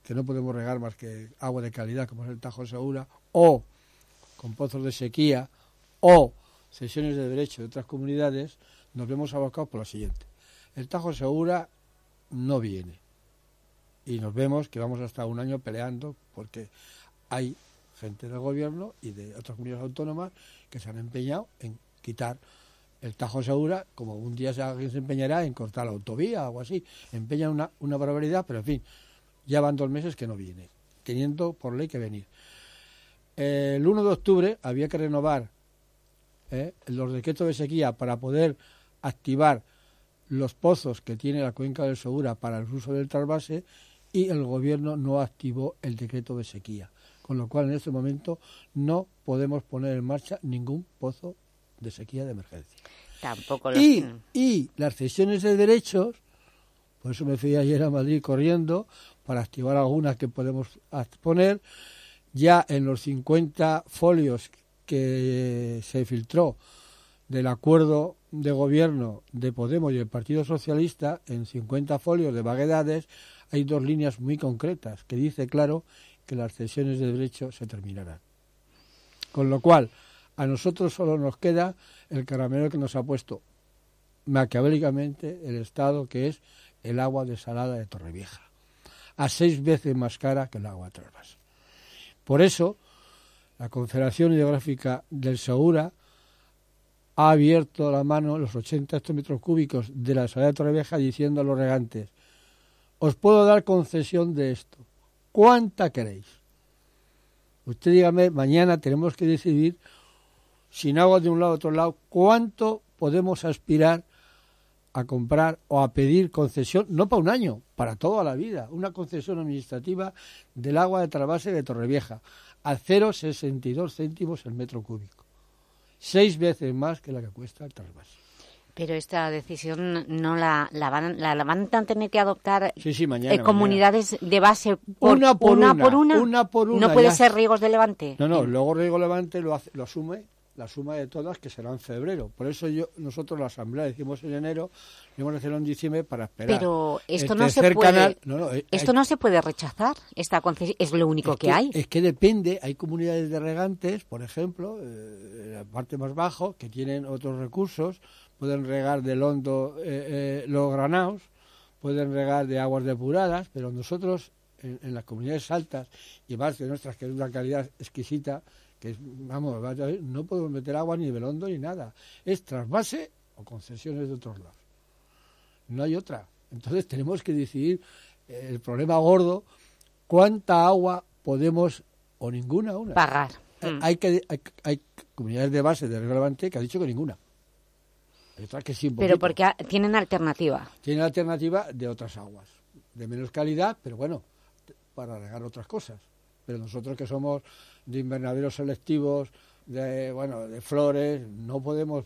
que no podemos regar más que agua de calidad, como es el Tajo Segura, o con pozos de sequía, o sesiones de derecho de otras comunidades, nos vemos abocados por lo siguiente. El Tajo Segura no viene. Y nos vemos que vamos a estar un año peleando porque hay gente del gobierno y de otras comunidades autónomas que se han empeñado en quitar el Tajo Segura, como un día alguien se empeñará en cortar la autovía o algo así. Empeñan una, barbaridad, pero en fin, ya van dos meses que no viene, teniendo por ley que venir. El 1 de octubre había que renovar eh, los decretos de sequía para poder activar los pozos que tiene la cuenca del Segura para el uso del trasvase y el gobierno no activó el decreto de sequía. Con lo cual, en este momento, no podemos poner en marcha ningún pozo de sequía de emergencia. Tampoco los Y, y las cesiones de derechos, Por eso me fui ayer a Madrid corriendo para activar algunas que podemos poner. Ya en los 50 folios que se filtró del acuerdo de gobierno de Podemos y el Partido Socialista, en 50 folios de vaguedades, hay dos líneas muy concretas que dice claro que las cesiones de derecho se terminarán. Con lo cual, a nosotros solo nos queda el caramelo que nos ha puesto maquiavélicamente el Estado, que es el agua desalada de Torrevieja, a seis veces más cara que el agua de Trasvase. Por eso, la Confederación Hidrográfica del Segura ha abierto la mano los 80 hectómetros cúbicos de la salada de Torrevieja diciendo a los regantes, os puedo dar concesión de esto. ¿Cuánta queréis? Usted dígame, mañana tenemos que decidir, sin agua de un lado a otro lado, cuánto podemos aspirar a comprar o a pedir concesión, no para un año, para toda la vida, una concesión administrativa del agua de Trabase de Torrevieja, a 0,62 céntimos el metro cúbico. Seis veces más que la que cuesta el. Pero esta decisión no la, la, van, la, van a tener que adoptar sí, sí, mañana, eh, comunidades de base por, una, por una, una, por una. una por una No puede ser Riegos de Levante. No, no, luego Riego Levante lo, hace, lo asume la suma de todas que será en febrero. Por eso yo nosotros la asamblea decimos en enero, y vamos a hacerlo en diciembre para esperar. Pero esto El no se tercer puede canal- no, no, eh, esto no se puede rechazar. Esta concesión es lo único es que, hay. Es que depende, hay comunidades de regantes, por ejemplo, eh, en la parte más bajo, que tienen otros recursos, pueden regar del hondo eh, eh, los granados, pueden regar de aguas depuradas, pero nosotros en, en las comunidades altas y más de nuestras, que es una calidad exquisita, que es, vamos, no podemos meter agua ni del hondo ni nada. Es trasvase o concesiones de otros lados. No hay otra. Entonces tenemos que decidir eh, el problema gordo, cuánta agua podemos, o ninguna, una. Pagar. Eh. Hay, que, hay, hay comunidades de base de Río Levante que ha dicho que ninguna. Que sí, Pero porque tienen alternativa. Tienen alternativa de otras aguas, de menos calidad, pero bueno, para regar otras cosas. Pero nosotros que somos de invernaderos selectivos, de bueno, de flores, no podemos,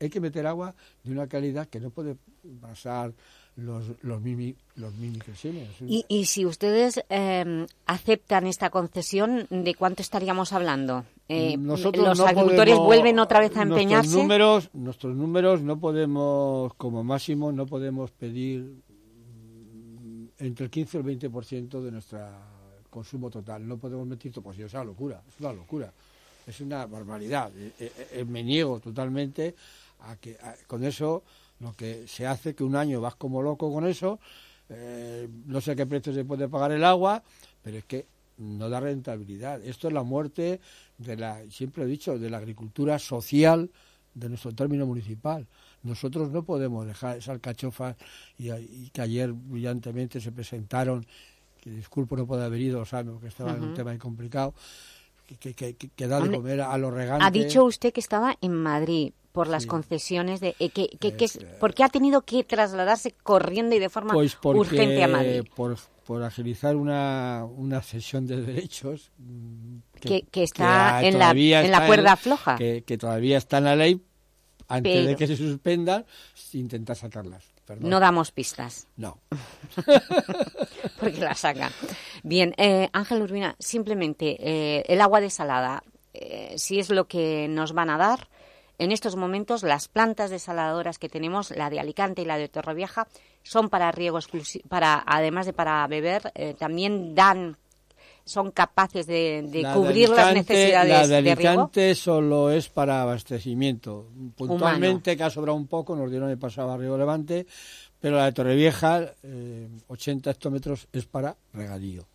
hay que meter agua de una calidad que no puede pasar los los mimi, los mimicresiones. Y, y si ustedes eh, aceptan esta concesión, ¿de cuánto estaríamos hablando? Eh, Nosotros ¿Los no agricultores podemos- vuelven otra vez a nuestros empeñarse? Números, nuestros números no podemos, como máximo, no podemos pedir mm, entre el 15 y el 20% de nuestro consumo total. No podemos meter, pues es una locura, es una locura, es una barbaridad. Eh, eh, me niego totalmente a que a- con eso lo que se hace que un año vas como loco con eso, eh, no sé a qué precio se puede pagar el agua, pero es que no da rentabilidad. Esto es la muerte de la, siempre he dicho, de la agricultura social de nuestro término municipal. Nosotros no podemos dejar esas alcachofas y, y que ayer brillantemente se presentaron, que disculpo no puede haber ido, o sea, que estaba en un tema ahí complicado, que, que, que, que- que da de comer a los regantes. Ha dicho usted que estaba en Madrid por las Sí. concesiones de eh, que, que, que ¿Por qué ha tenido que trasladarse corriendo y de forma Pues porque, urgente a Madrid? Por, por agilizar una, una cesión de derechos mm, Que- que está en la- todavía en la está cuerda floja. Que, que todavía está en la ley, antes de que se suspendan, intenta sacarlas. Perdón. No damos pistas. No. Porque la saca. Bien, eh, Ángel Urbina, simplemente eh, el agua desalada, eh, si es lo que nos van a dar, en estos momentos las plantas desaladoras que tenemos, la de Alicante y la de Torrevieja, son para riego exclusivo, para, además de para beber, eh, también dan, son capaces de, de La cubrir las Alicante- necesidades La de de riego. Alicante solo es para abastecimiento. Puntualmente, que ha sobrado un poco, nos dieron el pasado a Río Levante, pero la de Torrevieja, eh, 80 hectómetros, es para regadío.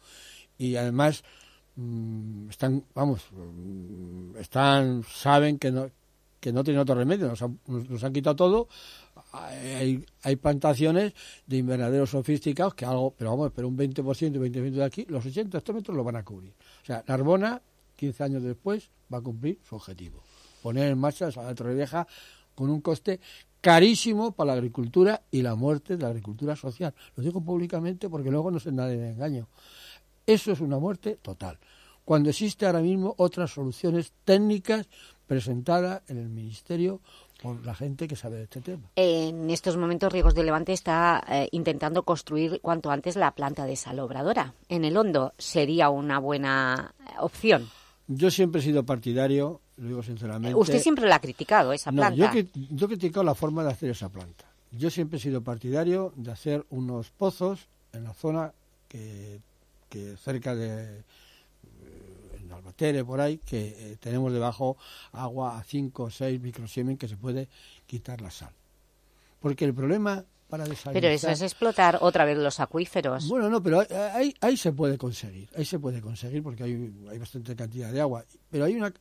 Y además, mm, están, vamos, mm, están, saben que no, que no tienen otro remedio, nos han, nos- nos han quitado todo. Hay, plantaciones de invernaderos sofisticados que algo, pero vamos, pero un 20%, 20% de aquí, los 80 hectómetros lo van a cubrir. O sea, Narbona, 15 años después, va a cumplir su objetivo. Poner en marcha esa Torrevieja con un coste carísimo para la agricultura y la muerte de la agricultura social. Lo digo públicamente porque luego no se nadie de engaño. Eso es una muerte total. Cuando existe ahora mismo otras soluciones técnicas presentadas en el Ministerio por la gente que sabe de este tema. En estos momentos Riegos de Levante está eh, intentando construir cuanto antes la planta desalobradora. En el Hondo sería una buena opción. Yo siempre he sido partidario, lo digo sinceramente. Usted siempre la ha criticado, esa No, planta. yo, yo he criticado la forma de hacer esa planta. Yo siempre he sido partidario de hacer unos pozos en la zona que, que cerca de Albatere, por ahí, que eh, tenemos debajo agua a 5 o 6 microsiemen que se puede quitar la sal. Porque el problema para. Pero eso es explotar otra vez los acuíferos. Bueno, no, pero ahí- ahí, se puede conseguir, ahí se puede conseguir porque hay, hay bastante cantidad de agua. Pero hay una...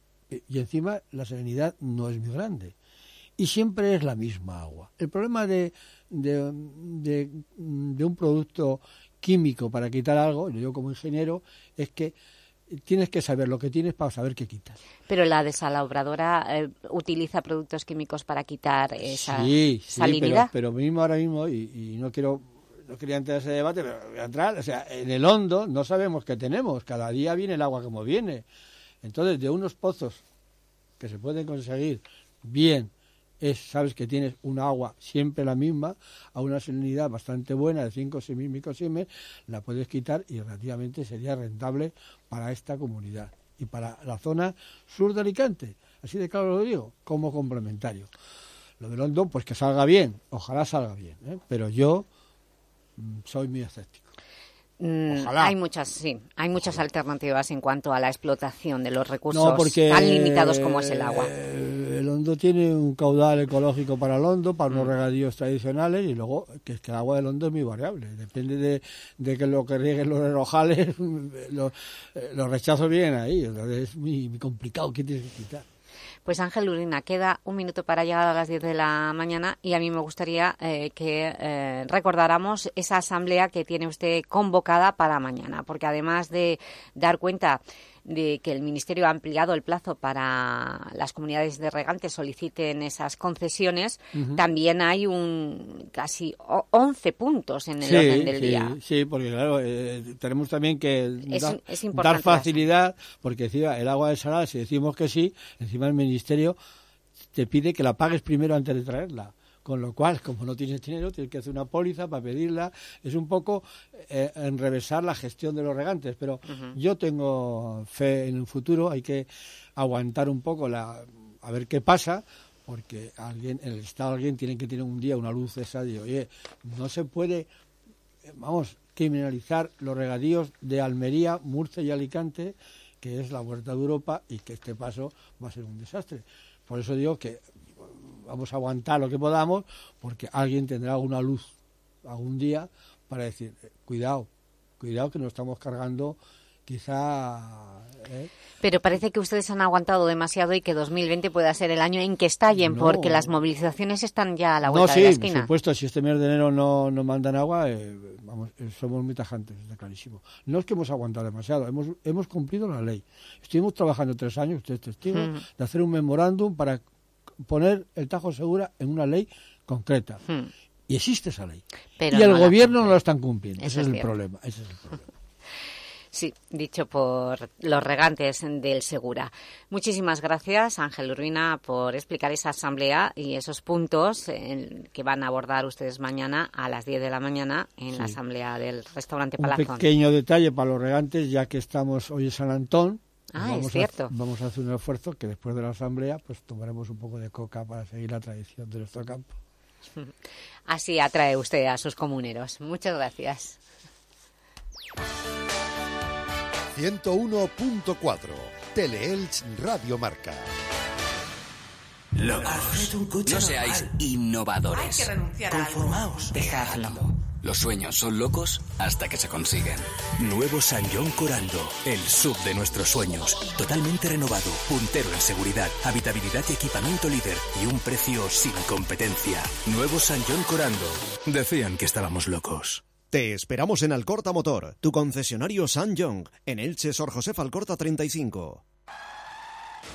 Y encima la serenidad no es muy grande. Y siempre es la misma agua. El problema de, de, de- de un producto químico para quitar algo, y lo digo como ingeniero, es que tienes que saber lo que tienes para saber qué quitas. Pero la desalobradora eh, utiliza productos químicos para quitar esa sí, sí, salinidad. Pero, pero mismo ahora mismo, y, y no quiero no quería entrar en ese debate, pero voy a entrar, o sea, en el hondo no sabemos qué tenemos, cada día viene el agua como viene. Entonces, de unos pozos que se pueden conseguir bien, es, sabes que tienes una agua siempre la misma, a una salinidad bastante buena de 5 o 6 mil microsiemen, la puedes quitar y relativamente sería rentable para esta comunidad y para la zona sur de Alicante. Así de claro lo digo, como complementario. Lo del hondo, pues que salga bien, ojalá salga bien, ¿eh? pero yo mm, soy muy escéptico. Mm, Ojalá. Hay muchas, sí, hay muchas alternativas en cuanto a la explotación de los recursos No, porque tan limitados como es el agua. eh, el Hondo tiene un caudal ecológico para el Hondo, para Mm. unos regadíos tradicionales y luego que es que el agua del Hondo es muy variable. Depende de, de que lo que rieguen los rojales, los, eh, los rechazos vienen ahí. Entonces es muy, muy complicado. ¿Qué tienes que quitar? Pues Ángel Urina, queda un minuto para llegar a las 10 de la mañana y a mí me gustaría eh, que eh, recordáramos esa asamblea que tiene usted convocada para mañana, porque además de dar cuenta de que el Ministerio ha ampliado el plazo para las comunidades de regantes soliciten esas concesiones, también hay un casi o- 11 puntos en el Sí, orden del sí, día. sí, porque claro, eh, tenemos también que Es- dar, es importante dar facilidad, porque encima el agua desalada, si decimos que sí, encima el Ministerio te pide que la pagues primero antes de traerla. Con lo cual, como no tienes dinero, tienes que hacer una póliza para pedirla. Es un poco eh, enrevesar la gestión de los regantes. Pero yo tengo fe en el futuro. Hay que aguantar un poco la, a ver qué pasa porque alguien en el Estado alguien tiene que tener un día una luz esa de, oye, no se puede, vamos, criminalizar los regadíos de Almería, Murcia y Alicante, que es la huerta de Europa y que este paso va a ser un desastre. Por eso digo que vamos a aguantar lo que podamos porque alguien tendrá una luz algún día para decir, eh, cuidado, cuidado que nos estamos cargando quizá... ¿eh? Pero parece que ustedes han aguantado demasiado y que 2020 pueda ser el año en que estallen, No. porque las movilizaciones están ya a la No, vuelta sí, de la por esquina. supuesto, si este mes de enero no, no mandan agua, eh, vamos, eh, somos muy tajantes, está clarísimo. No es que hemos aguantado demasiado, hemos, hemos cumplido la ley. Estuvimos trabajando tres años, usted es testigo, Mm. de hacer un memorándum para poner el Tajo Segura en una ley concreta. Mm. Y existe esa ley. Pero y el no la gobierno no lo están cumpliendo. Eso ese es el problema. Ese es el problema. Sí, dicho por los regantes del Segura. Muchísimas gracias, Ángel Urbina, por explicar esa asamblea y esos puntos en- que van a abordar ustedes mañana a las 10 de la mañana en la asamblea del restaurante Un Palazón. pequeño detalle para los regantes, ya que estamos hoy en San Antón. Pues Ah, es vamos, a, cierto. vamos a hacer un esfuerzo que después de la asamblea pues tomaremos un poco de coca para seguir la tradición de nuestro campo. Así atrae usted a sus comuneros. Muchas gracias. 101.4 Teleelch Radio Marca. Locos. No seáis innovadores. Hay que renunciar a algo. Conformaos. Dejadlo. Los sueños son locos hasta que se consiguen. Nuevo San John Corando, el sub de nuestros sueños. Totalmente renovado, puntero en seguridad, habitabilidad y equipamiento líder y un precio sin competencia. Nuevo San John Corando. Decían que estábamos locos. Te esperamos en Alcorta Motor, tu concesionario San John, en Elche, Sor José Alcorta 35.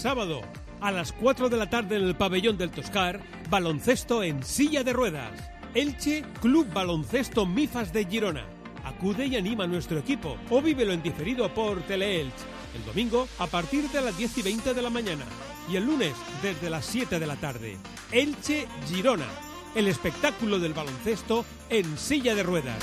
Sábado, a las 4 de la tarde en el pabellón del Toscar, baloncesto en silla de ruedas. Elche Club Baloncesto Mifas de Girona. Acude y anima a nuestro equipo o vívelo en diferido por Teleelch. El domingo a partir de las 10 y 20 de la mañana y el lunes desde las 7 de la tarde. Elche Girona, el espectáculo del baloncesto en silla de ruedas.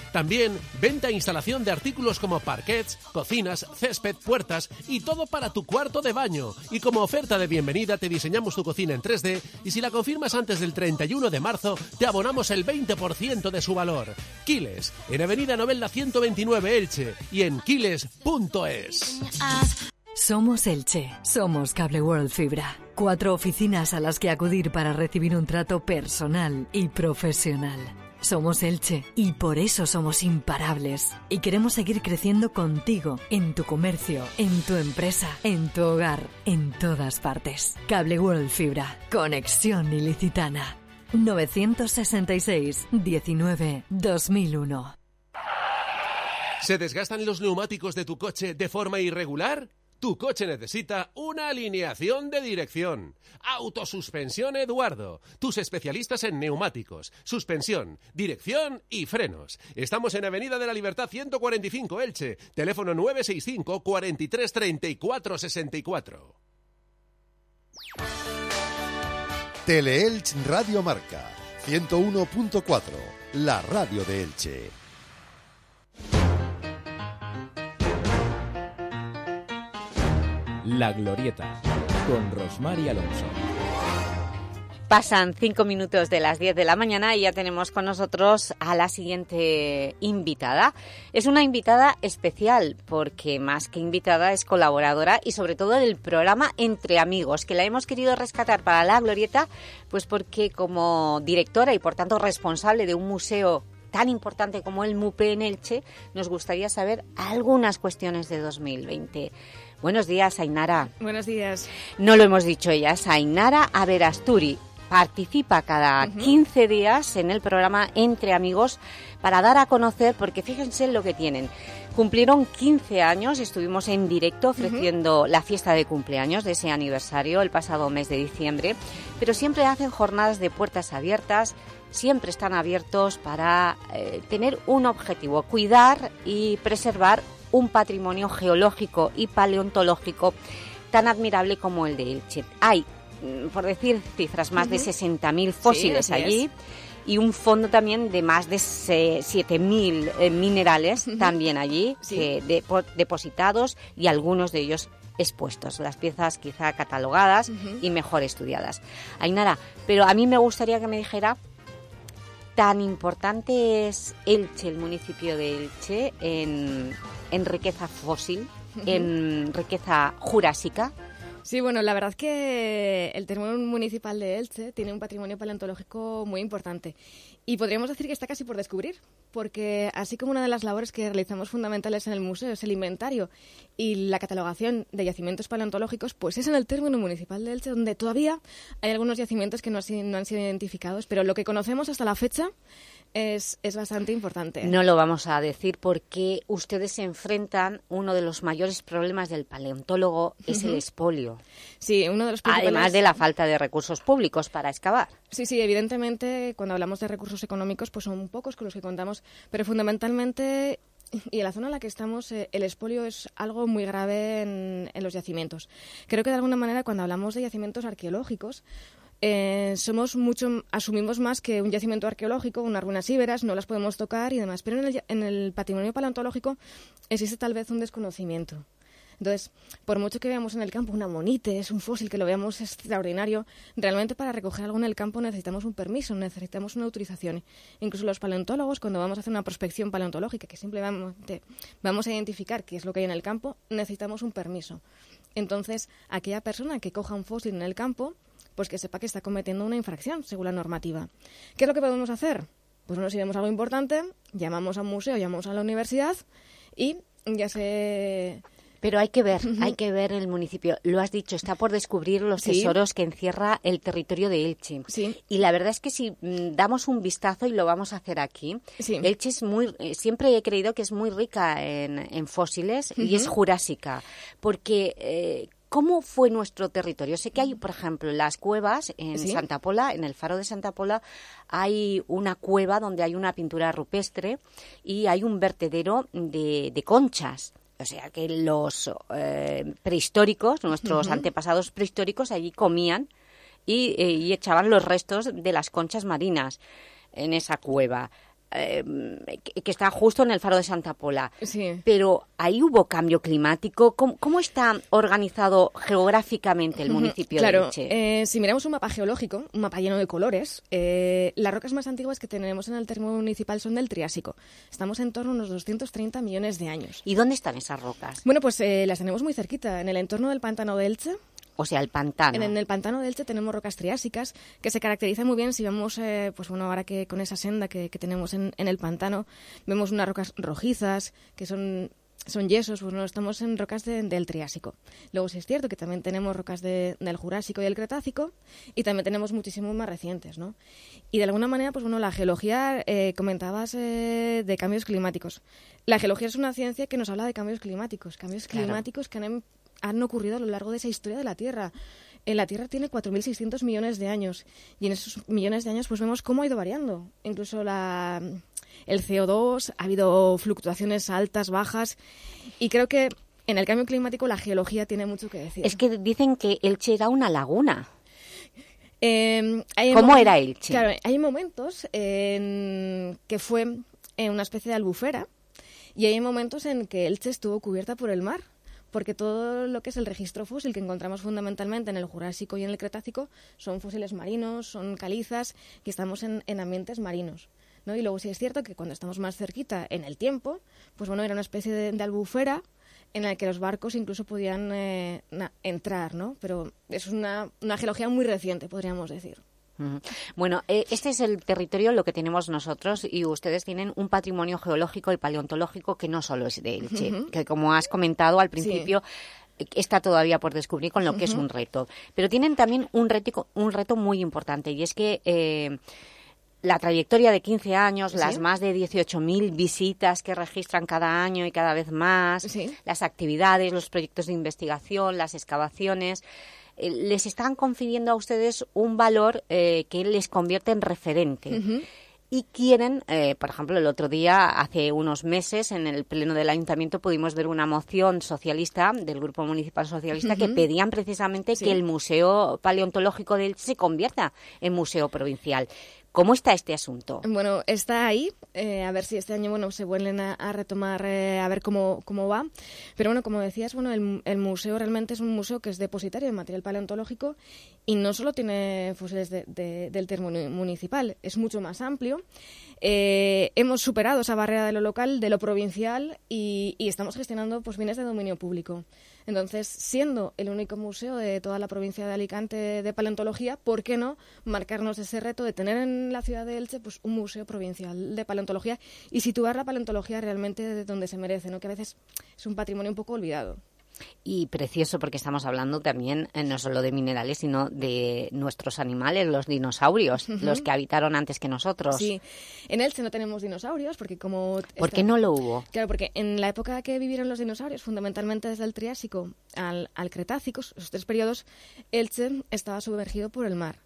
También venta e instalación de artículos como parquets, cocinas, césped, puertas y todo para tu cuarto de baño. Y como oferta de bienvenida te diseñamos tu cocina en 3D y si la confirmas antes del 31 de marzo te abonamos el 20% de su valor. Quiles, en Avenida Novelda 129 Elche y en quiles.es. Somos Elche, somos Cable World Fibra. Cuatro oficinas a las que acudir para recibir un trato personal y profesional. Somos Elche y por eso somos imparables. Y queremos seguir creciendo contigo, en tu comercio, en tu empresa, en tu hogar, en todas partes. Cable World Fibra, conexión ilicitana. 966 19 2001. ¿Se desgastan los neumáticos de tu coche de forma irregular? Tu coche necesita una alineación de dirección. Autosuspensión Eduardo. Tus especialistas en neumáticos, suspensión, dirección y frenos. Estamos en Avenida de la Libertad 145 Elche. Teléfono 965 43 34 64. Teleelch Radio Marca 101.4, la radio de Elche. La Glorieta, con Rosmar Alonso. Pasan cinco minutos de las 10 de la mañana y ya tenemos con nosotros a la siguiente invitada. Es una invitada especial porque más que invitada es colaboradora y sobre todo del programa Entre Amigos, que la hemos querido rescatar para La Glorieta, pues porque como directora y por tanto responsable de un museo tan importante como el MUPE en Elche, nos gustaría saber algunas cuestiones de 2020. Buenos días, Ainara. Buenos días. No lo hemos dicho ella, es Ainara Averasturi. Participa cada 15 días en el programa Entre Amigos para dar a conocer, porque fíjense en lo que tienen. Cumplieron 15 años, estuvimos en directo ofreciendo la fiesta de cumpleaños de ese aniversario el pasado mes de diciembre, pero siempre hacen jornadas de puertas abiertas, siempre están abiertos para eh, tener un objetivo, cuidar y preservar un patrimonio geológico y paleontológico tan admirable como el de Elche. Hay, mm, por decir cifras, más de Ujú. 60.000 fósiles Sí, allí y un fondo también de más de se- 7.000 eh, minerales también allí, Sí. depositados y algunos de ellos expuestos, las piezas quizá catalogadas y mejor estudiadas. Ainara, pero a mí me gustaría que me dijera tan importante es Elche, el municipio de Elche, en, en riqueza fósil, en riqueza jurásica. Sí, bueno, la verdad que el terreno municipal de Elche tiene un patrimonio paleontológico muy importante. Y podríamos decir que está casi por descubrir, porque así como una de las labores que realizamos fundamentales en el museo es el inventario y la catalogación de yacimientos paleontológicos, pues es en el término municipal de Elche donde todavía hay algunos yacimientos que no han sido identificados, pero lo que conocemos hasta la fecha es, es, bastante importante. No lo vamos a decir porque ustedes se enfrentan, uno de los mayores problemas del paleontólogo es el expolio. Sí, uno de los principales... Además de la falta de recursos públicos para excavar. Sí, sí, evidentemente cuando hablamos de recursos económicos pues son pocos con los que contamos, pero fundamentalmente y en la zona en la que estamos, eh, el expolio es algo muy grave en, en, los yacimientos. Creo que de alguna manera cuando hablamos de yacimientos arqueológicos, eh, somos mucho, asumimos más que un yacimiento arqueológico, unas ruinas íberas, no las podemos tocar y demás. Pero en el, en el patrimonio paleontológico existe tal vez un desconocimiento. Entonces, por mucho que veamos en el campo una monite, es un fósil que lo veamos extraordinario, realmente para recoger algo en el campo necesitamos un permiso, necesitamos una autorización. Incluso los paleontólogos, cuando vamos a hacer una prospección paleontológica, que simplemente vamos a identificar qué es lo que hay en el campo, necesitamos un permiso. Entonces, aquella persona que coja un fósil en el campo pues que sepa que está cometiendo una infracción según la normativa. ¿Qué es lo que podemos hacer? Pues bueno, si vemos algo importante, llamamos a un museo, llamamos a la universidad y ya se... Pero hay que ver, hay que ver el municipio. Lo has dicho, está por descubrir los Sí. tesoros que encierra el territorio de Elche. Y la verdad es que si mm, damos un vistazo, y lo vamos a hacer aquí, Elche es muy, eh, siempre he creído que es muy rica en, en fósiles y es jurásica, porque... eh, ¿Cómo fue nuestro territorio? Sé que hay, por ejemplo, las cuevas en Sí. Santa Pola, en el faro de Santa Pola, hay una cueva donde hay una pintura rupestre y hay un vertedero de, de conchas. O sea que los eh, prehistóricos, nuestros antepasados prehistóricos, allí comían y, eh, y echaban los restos de las conchas marinas en esa cueva. Eh, que está justo en el faro de Santa Pola. Pero ahí hubo cambio climático. ¿Cómo, cómo está organizado geográficamente el municipio claro, de Elche? eh, si miramos un mapa geológico, un mapa lleno de colores, eh, las rocas más antiguas que tenemos en el termo municipal son del Triásico. Estamos en torno a unos 230 millones de años. ¿Y dónde están esas rocas? Bueno, pues eh, las tenemos muy cerquita, en el entorno del pantano de Elche. O sea, el pantano. En, en el pantano de Elche tenemos rocas triásicas que se caracterizan muy bien si vemos, eh, pues bueno, ahora que con esa senda que, que tenemos en, en el pantano, vemos unas rocas rojizas que son son yesos, pues no, estamos en rocas de- del Triásico. Luego sí es cierto que también tenemos rocas de- del Jurásico y el Cretácico y también tenemos muchísimos más recientes, ¿no? Y de alguna manera, pues bueno, la geología, eh, comentabas eh, de cambios climáticos. La geología es una ciencia que nos habla de cambios climáticos, cambios Claro. climáticos que han, em- han ocurrido a lo largo de esa historia de la Tierra. Eh, la Tierra tiene 4.600 millones de años y en esos millones de años pues vemos cómo ha ido variando. Incluso la, el CO2, ha habido fluctuaciones altas, bajas y creo que en el cambio climático la geología tiene mucho que decir. Es que dicen que Elche era una laguna. Eh, hay ¿Cómo mo- era Elche? Claro, hay momentos en que fue eh, una especie de albufera y hay momentos en que Elche estuvo cubierta por el mar, porque todo lo que es el registro fósil que encontramos fundamentalmente en el Jurásico y en el Cretácico son fósiles marinos, son calizas, que estamos en, en ambientes marinos. ¿no? Y luego sí es cierto que cuando estamos más cerquita en el tiempo, pues bueno, era una especie de, albufera en la que los barcos incluso podían eh, entrar, ¿no? Pero es una, una geología muy reciente, podríamos decir. Bueno, eh, este es el territorio lo que tenemos nosotros y ustedes tienen un patrimonio geológico y paleontológico que no solo es de Elche, que como has comentado al principio eh, está todavía por descubrir con lo que es un reto. Pero tienen también un reto, un reto muy importante y es que eh, la trayectoria de 15 años, Sí. las más de 18.000 visitas que registran cada año y cada vez más, las actividades, los proyectos de investigación, las excavaciones, les están confiriendo a ustedes un valor eh, que les convierte en referente. Y quieren, eh, por ejemplo, el otro día, hace unos meses, en el Pleno del Ayuntamiento pudimos ver una moción socialista del Grupo Municipal Socialista que pedían precisamente Sí. que el Museo Paleontológico de Elche se convierta en museo provincial. ¿Cómo está este asunto? Bueno, está ahí. eh, a ver si este año bueno se vuelven a, retomar, eh, a ver cómo, cómo va. Pero bueno, como decías, bueno, el, el museo realmente es un museo que es depositario de material paleontológico y no solo tiene fósiles de- de- del termo municipal, es mucho más amplio. Eh, hemos superado esa barrera de lo local, de lo provincial y, y estamos gestionando pues bienes de dominio público. Entonces, siendo el único museo de toda la provincia de Alicante de paleontología, ¿por qué no marcarnos ese reto de tener en la ciudad de Elche pues, un museo provincial de paleontología y situar la paleontología realmente de donde se merece, ¿no? que a veces es un patrimonio un poco olvidado? Y precioso porque estamos hablando también eh, no solo de minerales, sino de nuestros animales, los dinosaurios, los que habitaron antes que nosotros. Sí, en Elche no tenemos dinosaurios porque como... ¿Por qué no lo hubo? Claro, porque en la época que vivieron los dinosaurios, fundamentalmente desde el Triásico al, al Cretácico, esos tres periodos, Elche estaba sumergido por el mar.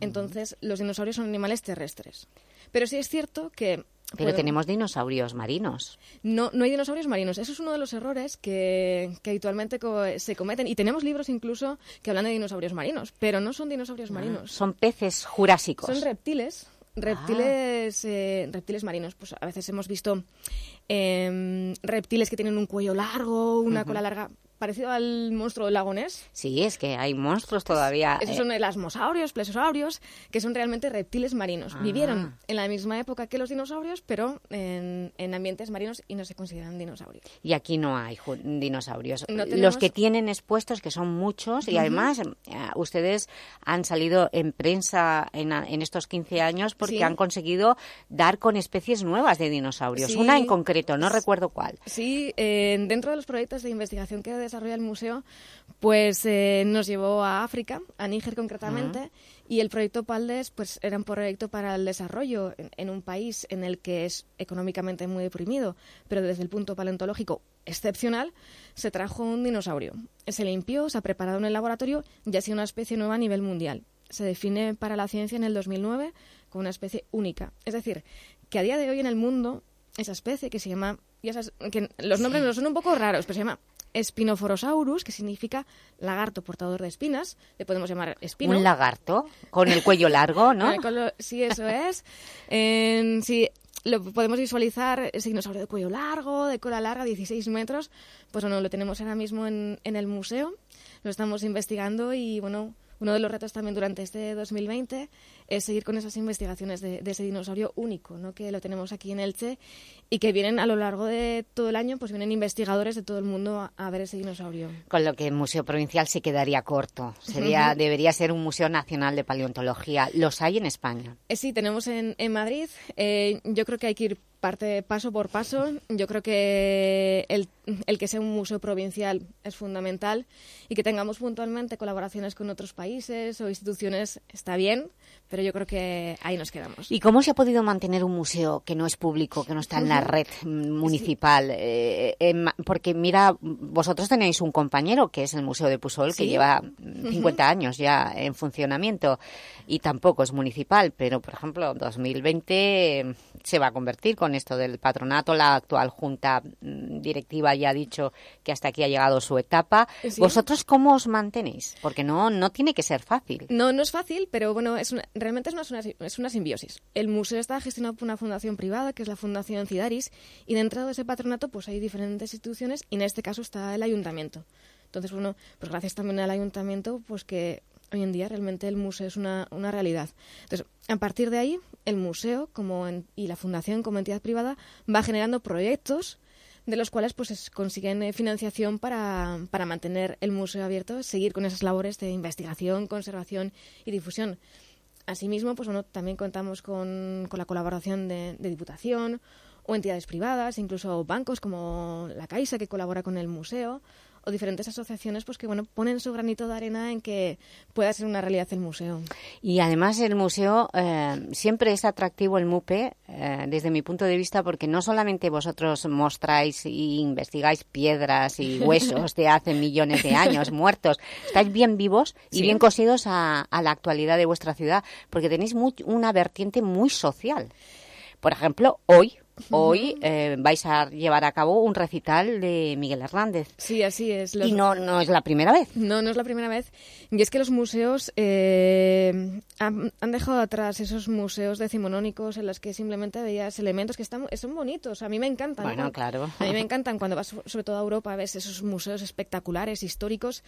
Entonces, los dinosaurios son animales terrestres. Pero sí es cierto que pero tenemos dinosaurios marinos. No, no hay dinosaurios marinos. Eso es uno de los errores que, que habitualmente se cometen. Y tenemos libros incluso que hablan de dinosaurios marinos, pero no son dinosaurios ah, marinos. Son peces jurásicos. Son reptiles. Reptiles, eh, reptiles marinos. Pues a veces hemos visto em, reptiles que tienen un cuello largo, una cola larga parecido al monstruo del lago Ness. Sí, es que hay monstruos todavía. Esos son son asmosaurios, plesiosaurios, que son realmente reptiles marinos. Ah. Vivieron en la misma época que los dinosaurios, pero en, ambientes marinos y no se consideran dinosaurios. Y aquí no hay dinosaurios. Los que tienen expuestos, que son muchos, y además eh, ustedes han salido en prensa en, estos 15 años porque han conseguido dar con especies nuevas de dinosaurios. Una en concreto, no recuerdo cuál. Sí, eh, dentro de los proyectos de investigación que desarrolla el museo, pues eh, nos llevó a África, a Níger concretamente, y el proyecto Paldes pues era un proyecto para el desarrollo en, un país en el que es económicamente muy deprimido, pero desde el punto paleontológico excepcional, se trajo un dinosaurio. Se limpió, se ha preparado en el laboratorio y ha sido una especie nueva a nivel mundial. Se define para la ciencia en el 2009 como una especie única. Es decir, que a día de hoy en el mundo esa especie que se llama, ya que los nombres no son un poco raros, pero se llama Spinoforosaurus, que significa lagarto portador de espinas, le podemos llamar espino. Un lagarto con el cuello largo, ¿no? sí, eso es. sí, lo podemos visualizar, ese dinosaurio de cuello largo, de cola larga, 16 metros. Pues bueno, lo tenemos ahora mismo en, en el museo, lo estamos investigando y bueno, uno de los retos también durante este 2020 es seguir con esas investigaciones de, ese dinosaurio único, ¿no? que lo tenemos aquí en Elche y que vienen a lo largo de todo el año, pues vienen investigadores de todo el mundo a, ver ese dinosaurio. Con lo que el Museo Provincial se quedaría corto. Sería, Debería ser un Museo Nacional de Paleontología. ¿Los hay en España? Eh, sí, tenemos en, en Madrid. Eh, yo creo que hay que ir parte paso por paso. Yo creo que el, el, que sea un museo provincial es fundamental y que tengamos puntualmente colaboraciones con otros países o instituciones está bien, pero yo creo que ahí nos quedamos. ¿Y cómo se ha podido mantener un museo que no es público, que no está en la red municipal? Eh, porque mira, vosotros tenéis un compañero que es el Museo de Pusol, que lleva 50 años ya en funcionamiento y tampoco es municipal, pero por ejemplo 2020 se va a convertir con esto del patronato. La actual junta mm, directiva ya ha dicho que hasta aquí ha llegado su etapa. ¿Vosotros cómo os mantenéis? Porque no, no tiene que ser fácil. No, no es fácil, pero bueno, es realmente es una, es una simbiosis. El museo está gestionado por una fundación privada, que es la Fundación Cidaris, y dentro de ese patronato pues hay diferentes instituciones, y en este caso está el ayuntamiento. Entonces, bueno, pues gracias también al ayuntamiento, pues que hoy en día realmente el museo es una, una realidad. Entonces, a partir de ahí, el museo como y la fundación como entidad privada va generando proyectos de los cuales pues consiguen eh, financiación para, para, mantener el museo abierto, seguir con esas labores de investigación, conservación y difusión. Asimismo, pues bueno, también contamos con, con la colaboración de, de, Diputación o entidades privadas, incluso bancos como la Caixa que colabora con el museo o diferentes asociaciones pues que bueno ponen su granito de arena en que pueda ser una realidad el museo. Y además el museo eh, siempre es atractivo el MUPE eh, desde mi punto de vista porque no solamente vosotros mostráis y investigáis piedras y huesos de hace millones de años muertos, estáis bien vivos y bien cosidos a, la actualidad de vuestra ciudad porque tenéis una vertiente muy social. Por ejemplo, hoy Hoy eh, vais a llevar a cabo un recital de Miguel Hernández. Sí, así es. Y no, no es la primera vez. No, no es la primera vez. Y es que los museos eh, han, dejado atrás esos museos decimonónicos en los que simplemente veías elementos que están, son bonitos. A mí me encantan. Bueno, claro. A mí me encantan cuando vas sobre todo a Europa, ves esos museos espectaculares, históricos,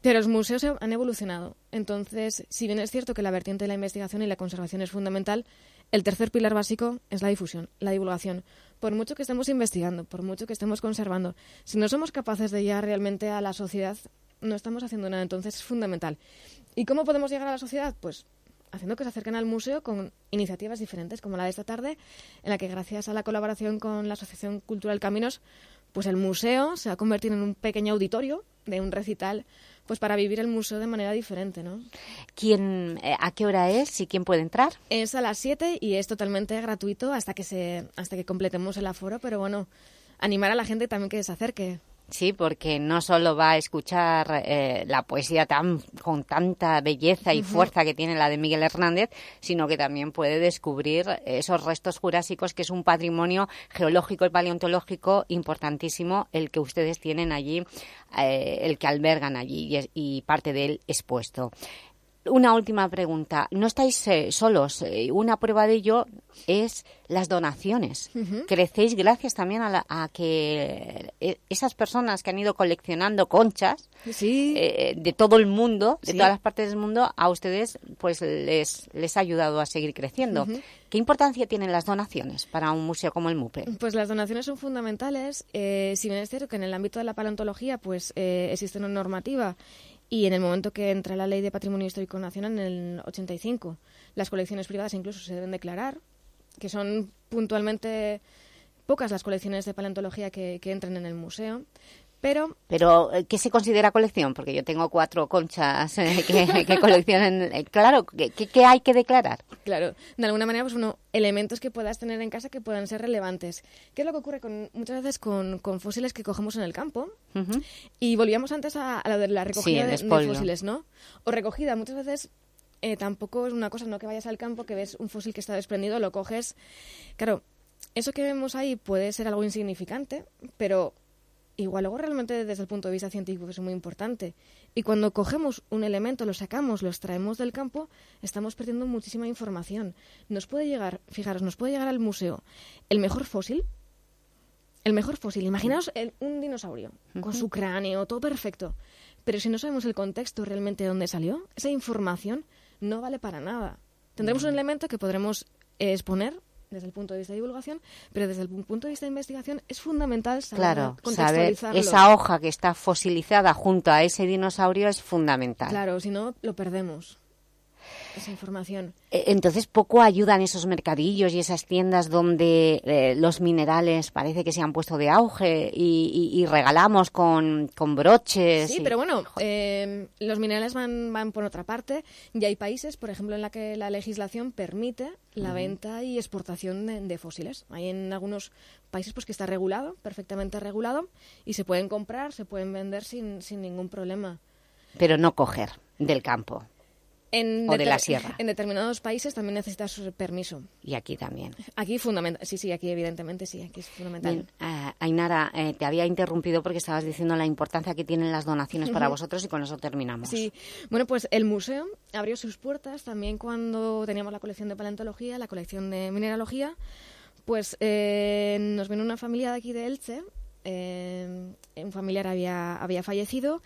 pero los museos han evolucionado. Entonces, si bien es cierto que la vertiente de la investigación y la conservación es fundamental, el tercer pilar básico es la difusión, la divulgación. Por mucho que estemos investigando, por mucho que estemos conservando, si no somos capaces de llegar realmente a la sociedad, no estamos haciendo nada. Entonces es fundamental. ¿Y cómo podemos llegar a la sociedad? Pues haciendo que se acerquen al museo con iniciativas diferentes, como la de esta tarde, en la que gracias a la colaboración con la Asociación Cultural Caminos, pues el museo se ha convertido en un pequeño auditorio de un recital pues para vivir el museo de manera diferente, ¿no? ¿Quién, eh, ¿A qué hora es y quién puede entrar? Es a las 7 y es totalmente gratuito hasta que se hasta que completemos el aforo, pero bueno, animar a la gente también que se acerque. Sí, porque no solo va a escuchar eh, la poesía tan con tanta belleza y fuerza que tiene la de Miguel Hernández, sino que también puede descubrir esos restos jurásicos, que es un patrimonio geológico y paleontológico importantísimo, el que ustedes tienen allí, eh, el que albergan allí y, es- y parte de él expuesto. Una última pregunta. No estáis eh, solos. Eh, Una prueba de ello es las donaciones. Ujú. Crecéis gracias también a, la- a que eh, esas personas que han ido coleccionando conchas eh, de todo el mundo, de Sí. todas las partes del mundo, a ustedes pues les, les ha ayudado a seguir creciendo. ¿Qué importancia tienen las donaciones para un museo como el MUPE? Pues las donaciones son fundamentales. Eh, si bien es cierto que en el ámbito de la paleontología pues eh, existe una normativa y en el momento que entra la Ley de Patrimonio Histórico Nacional en el 85, las colecciones privadas incluso se deben declarar, que son puntualmente pocas las colecciones de paleontología que, que entran en el museo. Pero Pero, eh, ¿qué se considera colección? Porque yo tengo cuatro conchas eh, que, que coleccionan. eh, Claro, ¿qué, hay que declarar? Claro, de alguna manera, pues uno, elementos que puedas tener en casa que puedan ser relevantes. ¿Qué es lo que ocurre con, muchas veces con, con fósiles que cogemos en el campo? Y volvíamos antes a, a lo de la recogida Sí, de- fósiles, ¿no? O recogida, muchas veces eh, tampoco es una cosa, no que vayas al campo, que ves un fósil que está desprendido, lo coges. Claro, eso que vemos ahí puede ser algo insignificante, pero igual luego realmente desde el punto de vista científico es muy importante. Y cuando cogemos un elemento, lo sacamos, lo extraemos del campo, estamos perdiendo muchísima información. Nos puede llegar, fijaros, nos puede llegar al museo el mejor fósil, el mejor fósil. Imaginaos el- un dinosaurio con su cráneo, todo perfecto. Pero si no sabemos el contexto realmente de dónde salió, esa información no vale para nada. Tendremos un elemento que podremos exponer desde el punto de vista de divulgación, pero desde el pu- punto de vista de investigación es fundamental saber Claro, saber esa hoja que está fosilizada junto a ese dinosaurio es fundamental. Claro, si no, lo perdemos. Esa información. Eh, Entonces, poco ayudan esos mercadillos y esas tiendas donde eh, los minerales parece que se han puesto de auge y, y- y regalamos con, con broches. Sí, y- pero bueno, eh, los minerales van, van por otra parte y hay países, por ejemplo, en la que la legislación permite la venta y exportación de, de fósiles. Hay en algunos países pues que está regulado, perfectamente regulado, y se pueden comprar, se pueden vender sin, sin ningún problema. pero no coger del campo. En O de la sierra. En determinados países también necesitas permiso. Y aquí también. Aquí fundamental, sí, sí, aquí evidentemente sí, aquí es fundamental. Bien, eh, Ainara, eh, te había interrumpido porque estabas diciendo la importancia que tienen las donaciones para Ujú. vosotros y con eso terminamos. Sí, bueno, pues el museo abrió sus puertas también cuando teníamos la colección de paleontología, la colección de mineralogía. Pues eh, nos vino una familia de aquí de Elche, eh, un familiar había, había fallecido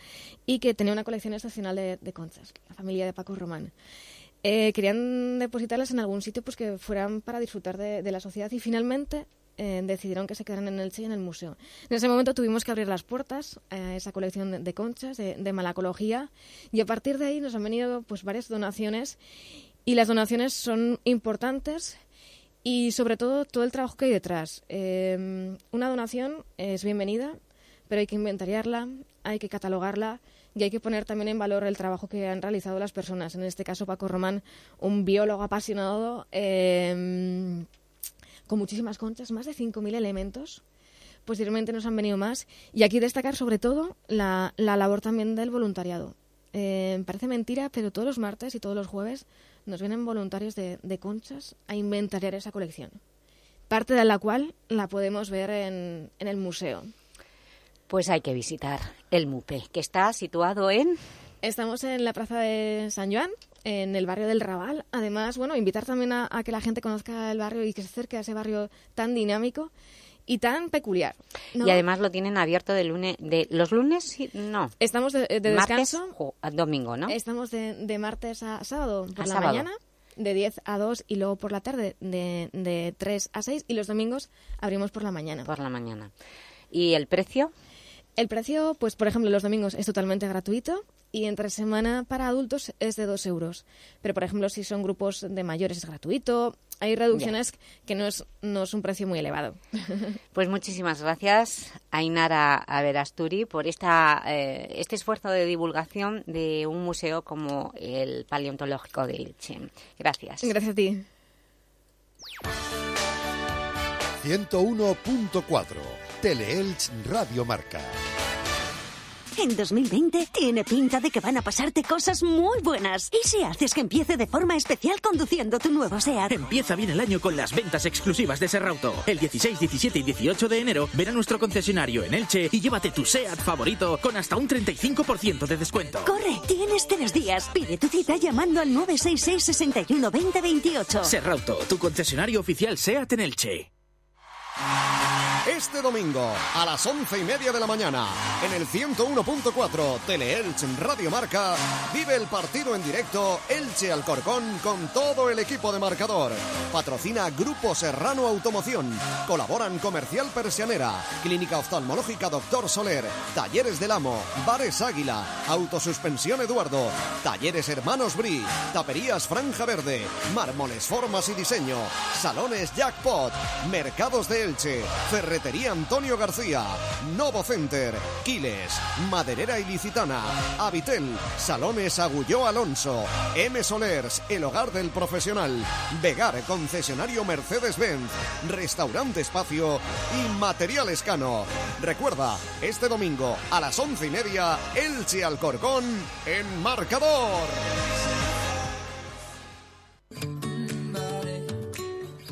y que tenía una colección excepcional de, de conchas, la familia de Paco Román. Eh, querían depositarlas en algún sitio pues que fueran para disfrutar de, de la sociedad y finalmente eh, decidieron que se quedaran en Elche y en el museo. En ese momento tuvimos que abrir las puertas a esa colección de, de conchas, de, de malacología, y a partir de ahí nos han venido pues varias donaciones y las donaciones son importantes y sobre todo todo el trabajo que hay detrás. Eh, una donación es bienvenida, pero hay que inventariarla, hay que catalogarla y hay que poner también en valor el trabajo que han realizado las personas. En este caso, Paco Román, un biólogo apasionado eh, con muchísimas conchas, más de 5.000 elementos. Posteriormente nos han venido más. Y aquí destacar sobre todo la, la labor también del voluntariado. Eh, parece mentira, pero todos los martes y todos los jueves nos vienen voluntarios de, de conchas a inventariar esa colección. Parte de la cual la podemos ver en, en el museo. Pues hay que visitar el MUPE, que está situado en... Estamos en la plaza de San Joan, en el barrio del Raval. Además, bueno, invitar también a, a que la gente conozca el barrio y que se acerque a ese barrio tan dinámico y tan peculiar. ¿no? Y además lo tienen abierto de lunes, de los lunes, sí, no. Estamos de, de Martes, descanso. a domingo, ¿no? Estamos de, de martes a sábado por A la sábado. mañana de 10 a 2 y luego por la tarde de, de 3 a 6 y los domingos abrimos por la mañana. Por la mañana. ¿Y el precio? El precio, pues por ejemplo, los domingos es totalmente gratuito y entre semana para adultos es de 2 euros. Pero por ejemplo, si son grupos de mayores es gratuito. Hay reducciones que no es, no es un precio muy elevado. Pues muchísimas gracias, Ainara Averasturi, por esta, eh, este esfuerzo de divulgación de un museo como el Paleontológico de Ilche. Gracias. Gracias a ti. 101.4 Teleelch Radio Marca. En 2020 tiene pinta de que van a pasarte cosas muy buenas. ¿Y si haces que empiece de forma especial conduciendo tu nuevo SEAT? Empieza bien el año con las ventas exclusivas de Serrauto. El 16, 17 y 18 de enero ven a nuestro concesionario en Elche y llévate tu SEAT favorito con hasta un 35% de descuento. Corre, tienes tres días. Pide tu cita llamando al 966 61 20 28. Serrauto, tu concesionario oficial SEAT en Elche. Este domingo, a las once y media de la mañana, en el 101.4 Teleelch Radio Marca, vive el partido en directo Elche Alcorcón con todo el equipo de marcador. Patrocina Grupo Serrano Automoción. Colaboran Comercial Persianera, Clínica Oftalmológica Doctor Soler, Talleres del Amo, Bares Águila, Autosuspensión Eduardo, Talleres Hermanos Bri, Taperías Franja Verde, Mármoles Formas y Diseño, Salones Jackpot, Mercados de Elche, Ferretería Antonio García, Novo Center, Quiles, Maderera Ilicitana, Avitel, Salones Agulló Alonso, M Solers, El Hogar del Profesional, Vegar, concesionario Mercedes-Benz, Restaurante Espacio y Material Escano. Recuerda, este domingo a las once y media, Elche Alcorcón en Marcador.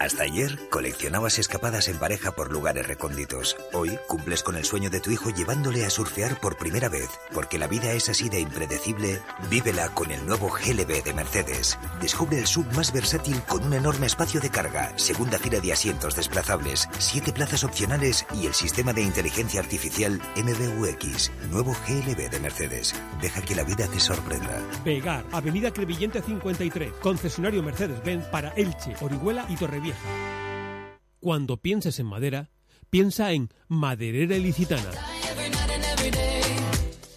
Hasta ayer coleccionabas escapadas en pareja por lugares recónditos. Hoy cumples con el sueño de tu hijo llevándole a surfear por primera vez. Porque la vida es así de impredecible, vívela con el nuevo GLB de Mercedes. Descubre el sub más versátil con un enorme espacio de carga, segunda fila de asientos desplazables, siete plazas opcionales y el sistema de inteligencia artificial MBUX. Nuevo GLB de Mercedes. Deja que la vida te sorprenda. Pegar, Avenida Crevillente 53, concesionario Mercedes-Benz para Elche, Orihuela y Torrevieja. Cuando pienses en madera, piensa en Maderera Ilicitana.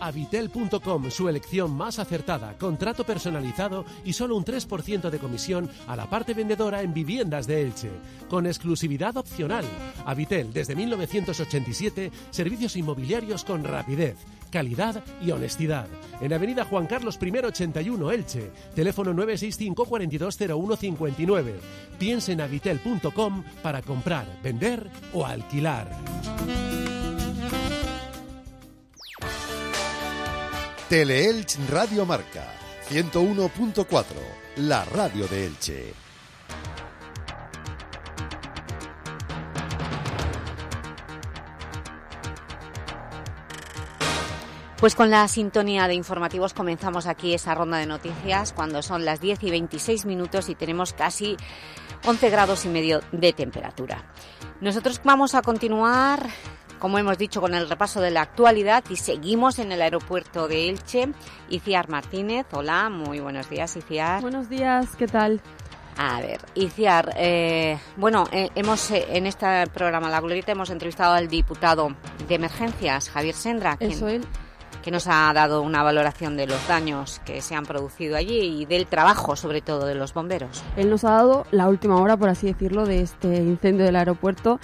Avitel.com, su elección más acertada, contrato personalizado y solo un 3% de comisión a la parte vendedora en viviendas de Elche. Con exclusividad opcional. Avitel, desde 1987, servicios inmobiliarios con rapidez, calidad y honestidad. En Avenida Juan Carlos I 81 Elche. Teléfono 965 420159. Piense en avitel.com para comprar, vender o alquilar. Teleelch Radio Marca 101.4, la radio de Elche. Pues con la sintonía de informativos comenzamos aquí esa ronda de noticias cuando son las 10 y 26 minutos y tenemos casi 11 grados y medio de temperatura. Nosotros vamos a continuar como hemos dicho, con el repaso de la actualidad y seguimos en el aeropuerto de Elche. Iciar Martínez, hola, muy buenos días, Iciar. Buenos días, ¿qué tal? A ver, Iciar, eh, bueno, eh, hemos eh, en este programa La Glorieta hemos entrevistado al diputado de Emergencias, Javier Sendra, que nos ha dado una valoración de los daños que se han producido allí y del trabajo, sobre todo, de los bomberos. Él nos ha dado la última hora, por así decirlo, de este incendio del aeropuerto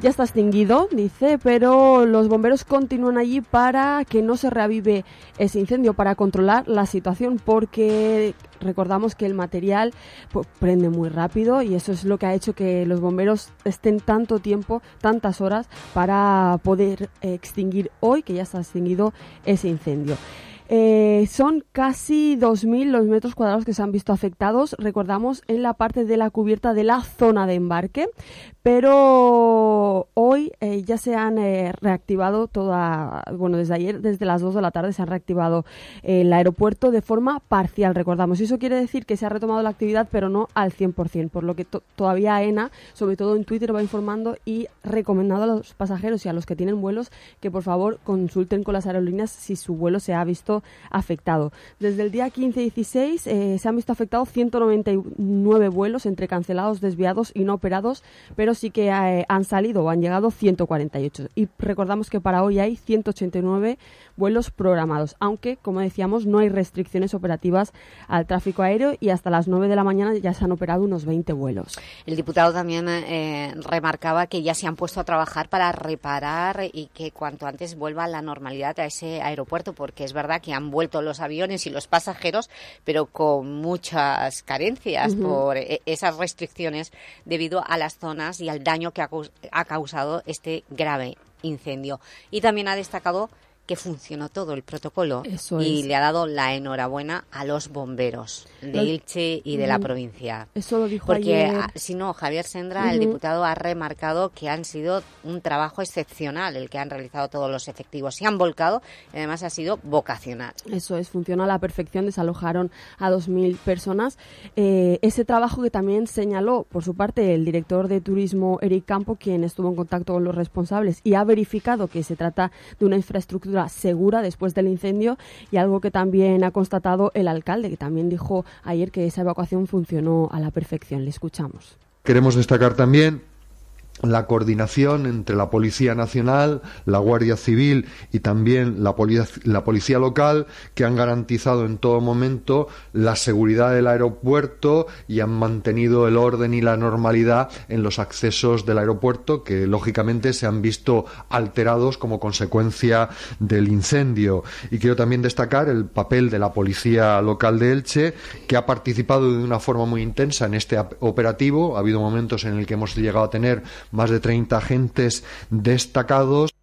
ya está extinguido, dice, pero los bomberos continúan allí para que no se reavive ese incendio, para controlar la situación, porque recordamos que el material pues, prende muy rápido y eso es lo que ha hecho que los bomberos estén tanto tiempo, tantas horas, para poder extinguir hoy, que ya está extinguido ese incendio. Eh, son casi 2.000 los metros cuadrados que se han visto afectados, recordamos, en la parte de la cubierta de la zona de embarque, pero hoy eh, ya se han eh, reactivado toda, bueno, desde ayer, desde las 2 de la tarde se ha reactivado el aeropuerto de forma parcial, recordamos. Y eso quiere decir que se ha retomado la actividad, pero no al 100%, por lo que todavía AENA, sobre todo en Twitter, va informando y recomendando a los pasajeros y a los que tienen vuelos que por favor consulten con las aerolíneas si su vuelo se ha visto afectado. Desde el día 15 y 16 eh, se han visto afectados 199 vuelos entre cancelados, desviados y no operados, pero sí que eh, han salido o han llegado 148. Y recordamos que para hoy hay 189 vuelos programados, aunque, como decíamos, no hay restricciones operativas al tráfico aéreo y hasta las 9 de la mañana ya se han operado unos 20 vuelos. El diputado también eh, remarcaba que ya se han puesto a trabajar para reparar y que cuanto antes vuelva la normalidad a ese aeropuerto, porque es verdad que han vuelto los aviones y los pasajeros, pero con muchas carencias por eh, esas restricciones debido a las zonas y al daño que ha causado este grave incendio. Y también ha destacado que funcionó todo el protocolo y le ha dado la enhorabuena a los bomberos de Ilche y de la provincia. Eso lo dijo Porque si no, Javier Sendra, el diputado, ha remarcado que han sido un trabajo excepcional el que han realizado todos los efectivos. Se han volcado y además ha sido vocacional. Eso es, funciona a la perfección. Desalojaron a 2.000 personas. Eh, ese trabajo que también señaló, por su parte, el director de turismo, Eric Campo, quien estuvo en contacto con los responsables y ha verificado que se trata de una infraestructura segura después del incendio y algo que también ha constatado el alcalde, que también dijo ayer que esa evacuación funcionó a la perfección. Le escuchamos. Queremos destacar también la coordinación entre la Policía Nacional, la Guardia Civil y también la, Policía Local, que han garantizado en todo momento la seguridad del aeropuerto y han mantenido el orden y la normalidad en los accesos del aeropuerto, que lógicamente se han visto alterados como consecuencia del incendio. Y quiero también destacar el papel de la Policía Local de Elche, que ha participado de una forma muy intensa en este operativo. Ha habido momentos en el que hemos llegado a tener más de 30 agentes destacados.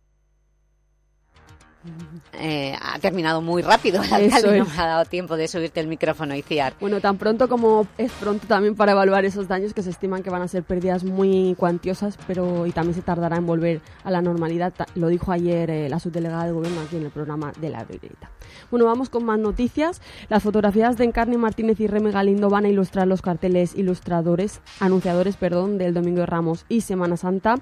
Eh, ha terminado muy rápido el alcalde, no me ha dado tiempo de subirte el micrófono, Iciar. Bueno, tan pronto como es pronto también para evaluar esos daños que se estiman que van a ser pérdidas muy cuantiosas, pero y también se tardará en volver a la normalidad. Lo dijo ayer eh, la subdelegada de gobierno aquí en el programa de la Brigueta. Bueno, vamos con más noticias. Las fotografías de Encarni Martínez y Reme Galindo van a ilustrar los carteles ilustradores, anunciadores, perdón, del Domingo de Ramos y Semana Santa.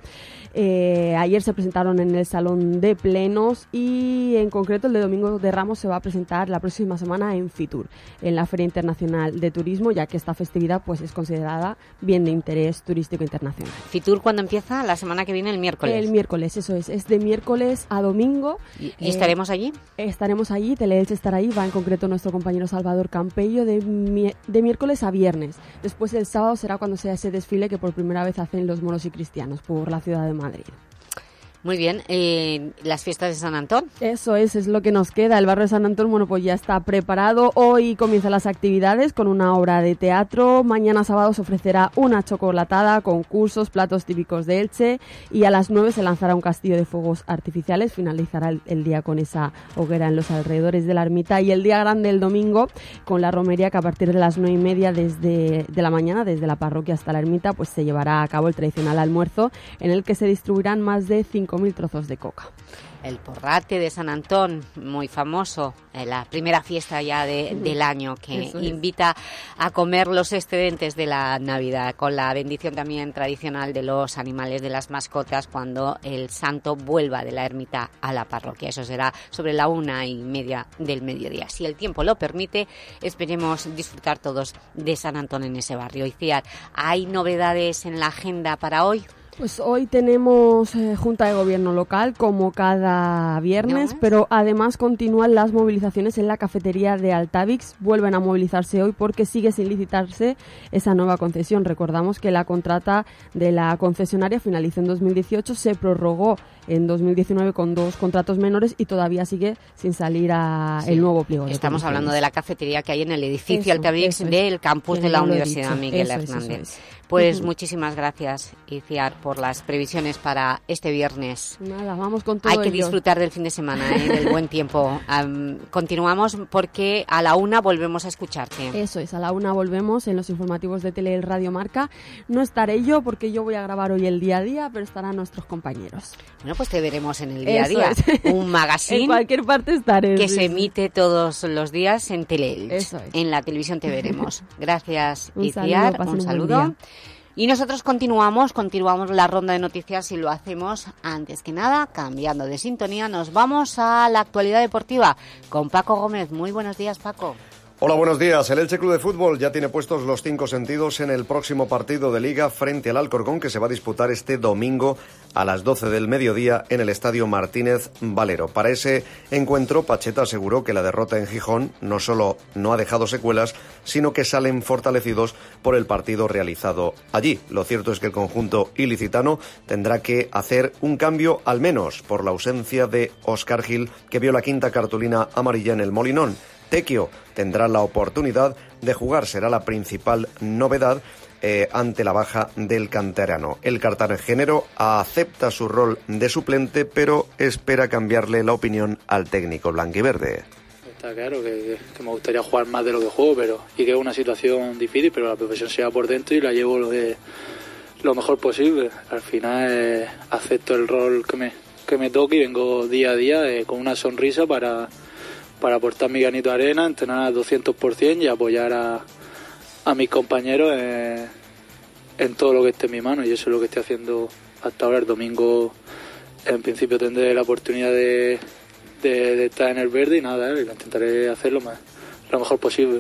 Eh, ayer se presentaron en el Salón de Plenos y en concreto el de Domingo de Ramos se va a presentar la próxima semana en Fitur, en la Feria Internacional de Turismo, ya que esta festividad pues es considerada bien de interés turístico internacional. ¿Fitur cuándo empieza? La semana que viene, el miércoles. El miércoles, eso es. Es de miércoles a domingo. ¿Y, estaremos allí? Estaremos allí Teleelche estará ahí, va en concreto nuestro compañero Salvador Campello de, de miércoles a viernes. Después el sábado será cuando sea ese desfile que por primera vez hacen los moros y cristianos por la ciudad de Madrid. Muy bien, eh, las fiestas de San Antón. Eso es, es lo que nos queda. El barrio de San Antón, bueno, pues ya está preparado. Hoy comienzan las actividades con una obra de teatro. Mañana sábado se ofrecerá una chocolatada, concursos, platos típicos de Elche. Y a las 9 se lanzará un castillo de fuegos artificiales. Finalizará el, día con esa hoguera en los alrededores de la ermita. Y el día grande, el domingo, con la romería que a partir de las 9 y media desde de la mañana, desde la parroquia hasta la ermita, pues se llevará a cabo el tradicional almuerzo en el que se distribuirán más de 5 mil trozos de coca. El porrate de San Antón, muy famoso, eh, la primera fiesta ya del año que invita a comer los excedentes de la Navidad, con la bendición también tradicional de los animales, de las mascotas, cuando el santo vuelva de la ermita a la parroquia. Eso será sobre la una y media del mediodía. Si el tiempo lo permite, esperemos disfrutar todos de San Antón en ese barrio. Iciar, ¿hay novedades en la agenda para hoy? Pues hoy tenemos eh, Junta de Gobierno local como cada viernes, pero además continúan las movilizaciones en la cafetería de Altavix. Vuelven a movilizarse hoy porque sigue sin licitarse esa nueva concesión. Recordamos que la contrata de la concesionaria finalizó en 2018, se prorrogó en 2019 con dos contratos menores y todavía sigue sin salir a el nuevo pliego. Estamos hablando de la cafetería que hay en el edificio Altavix del campus de la Universidad Miguel Hernández. Pues muchísimas gracias, Iciar, por las previsiones para este viernes. Nada, vamos con todo Hay que disfrutar del fin de semana, ¿eh? del buen tiempo. continuamos porque a la una volvemos a escucharte. Eso es, a la una volvemos en los informativos de Tele Radio Marca. No estaré yo porque yo voy a grabar hoy el día a día, pero estarán nuestros compañeros. Bueno, pues te veremos en el día a día. Un magazine en cualquier parte estaré. Que se emite todos los días en Tele Eso es. En la televisión te veremos. Gracias, Iciar. un saludo. Y nosotros continuamos, continuamos la ronda de noticias y lo hacemos antes que nada, cambiando de sintonía, nos vamos a la actualidad deportiva con Paco Gómez. Muy buenos días, Paco. Hola, buenos días. El Elche Club de Fútbol ya tiene puestos los cinco sentidos en el próximo partido de Liga frente al Alcorcón que se va a disputar este domingo a las 12 del mediodía en el Estadio Martínez Valero. Para ese encuentro, Pacheta aseguró que la derrota en Gijón no solo no ha dejado secuelas, sino que salen fortalecidos por el partido realizado allí. Lo cierto es que el conjunto ilicitano tendrá que hacer un cambio al menos por la ausencia de Oscar Gil, que vio la quinta cartulina amarilla en el Molinón. Tequio tendrá la oportunidad de jugar, será la principal novedad eh, ante la baja del canterano. El cartagenero acepta su rol de suplente, pero espera cambiarle la opinión al técnico blanquiverde. Está claro que, me gustaría jugar más de lo que juego, pero y que es una situación difícil, pero la profesión se va por dentro y la llevo lo, lo mejor posible. Al final eh, acepto el rol que me, que me toque y vengo día a día eh, con una sonrisa para para aportar mi granito de arena, entrenar al 200% y apoyar a, mis compañeros en, todo lo que esté en mi mano y eso es lo que estoy haciendo hasta ahora. El domingo en principio tendré la oportunidad de, de, estar en el verde y nada, eh, intentaré hacerlo más, lo mejor posible.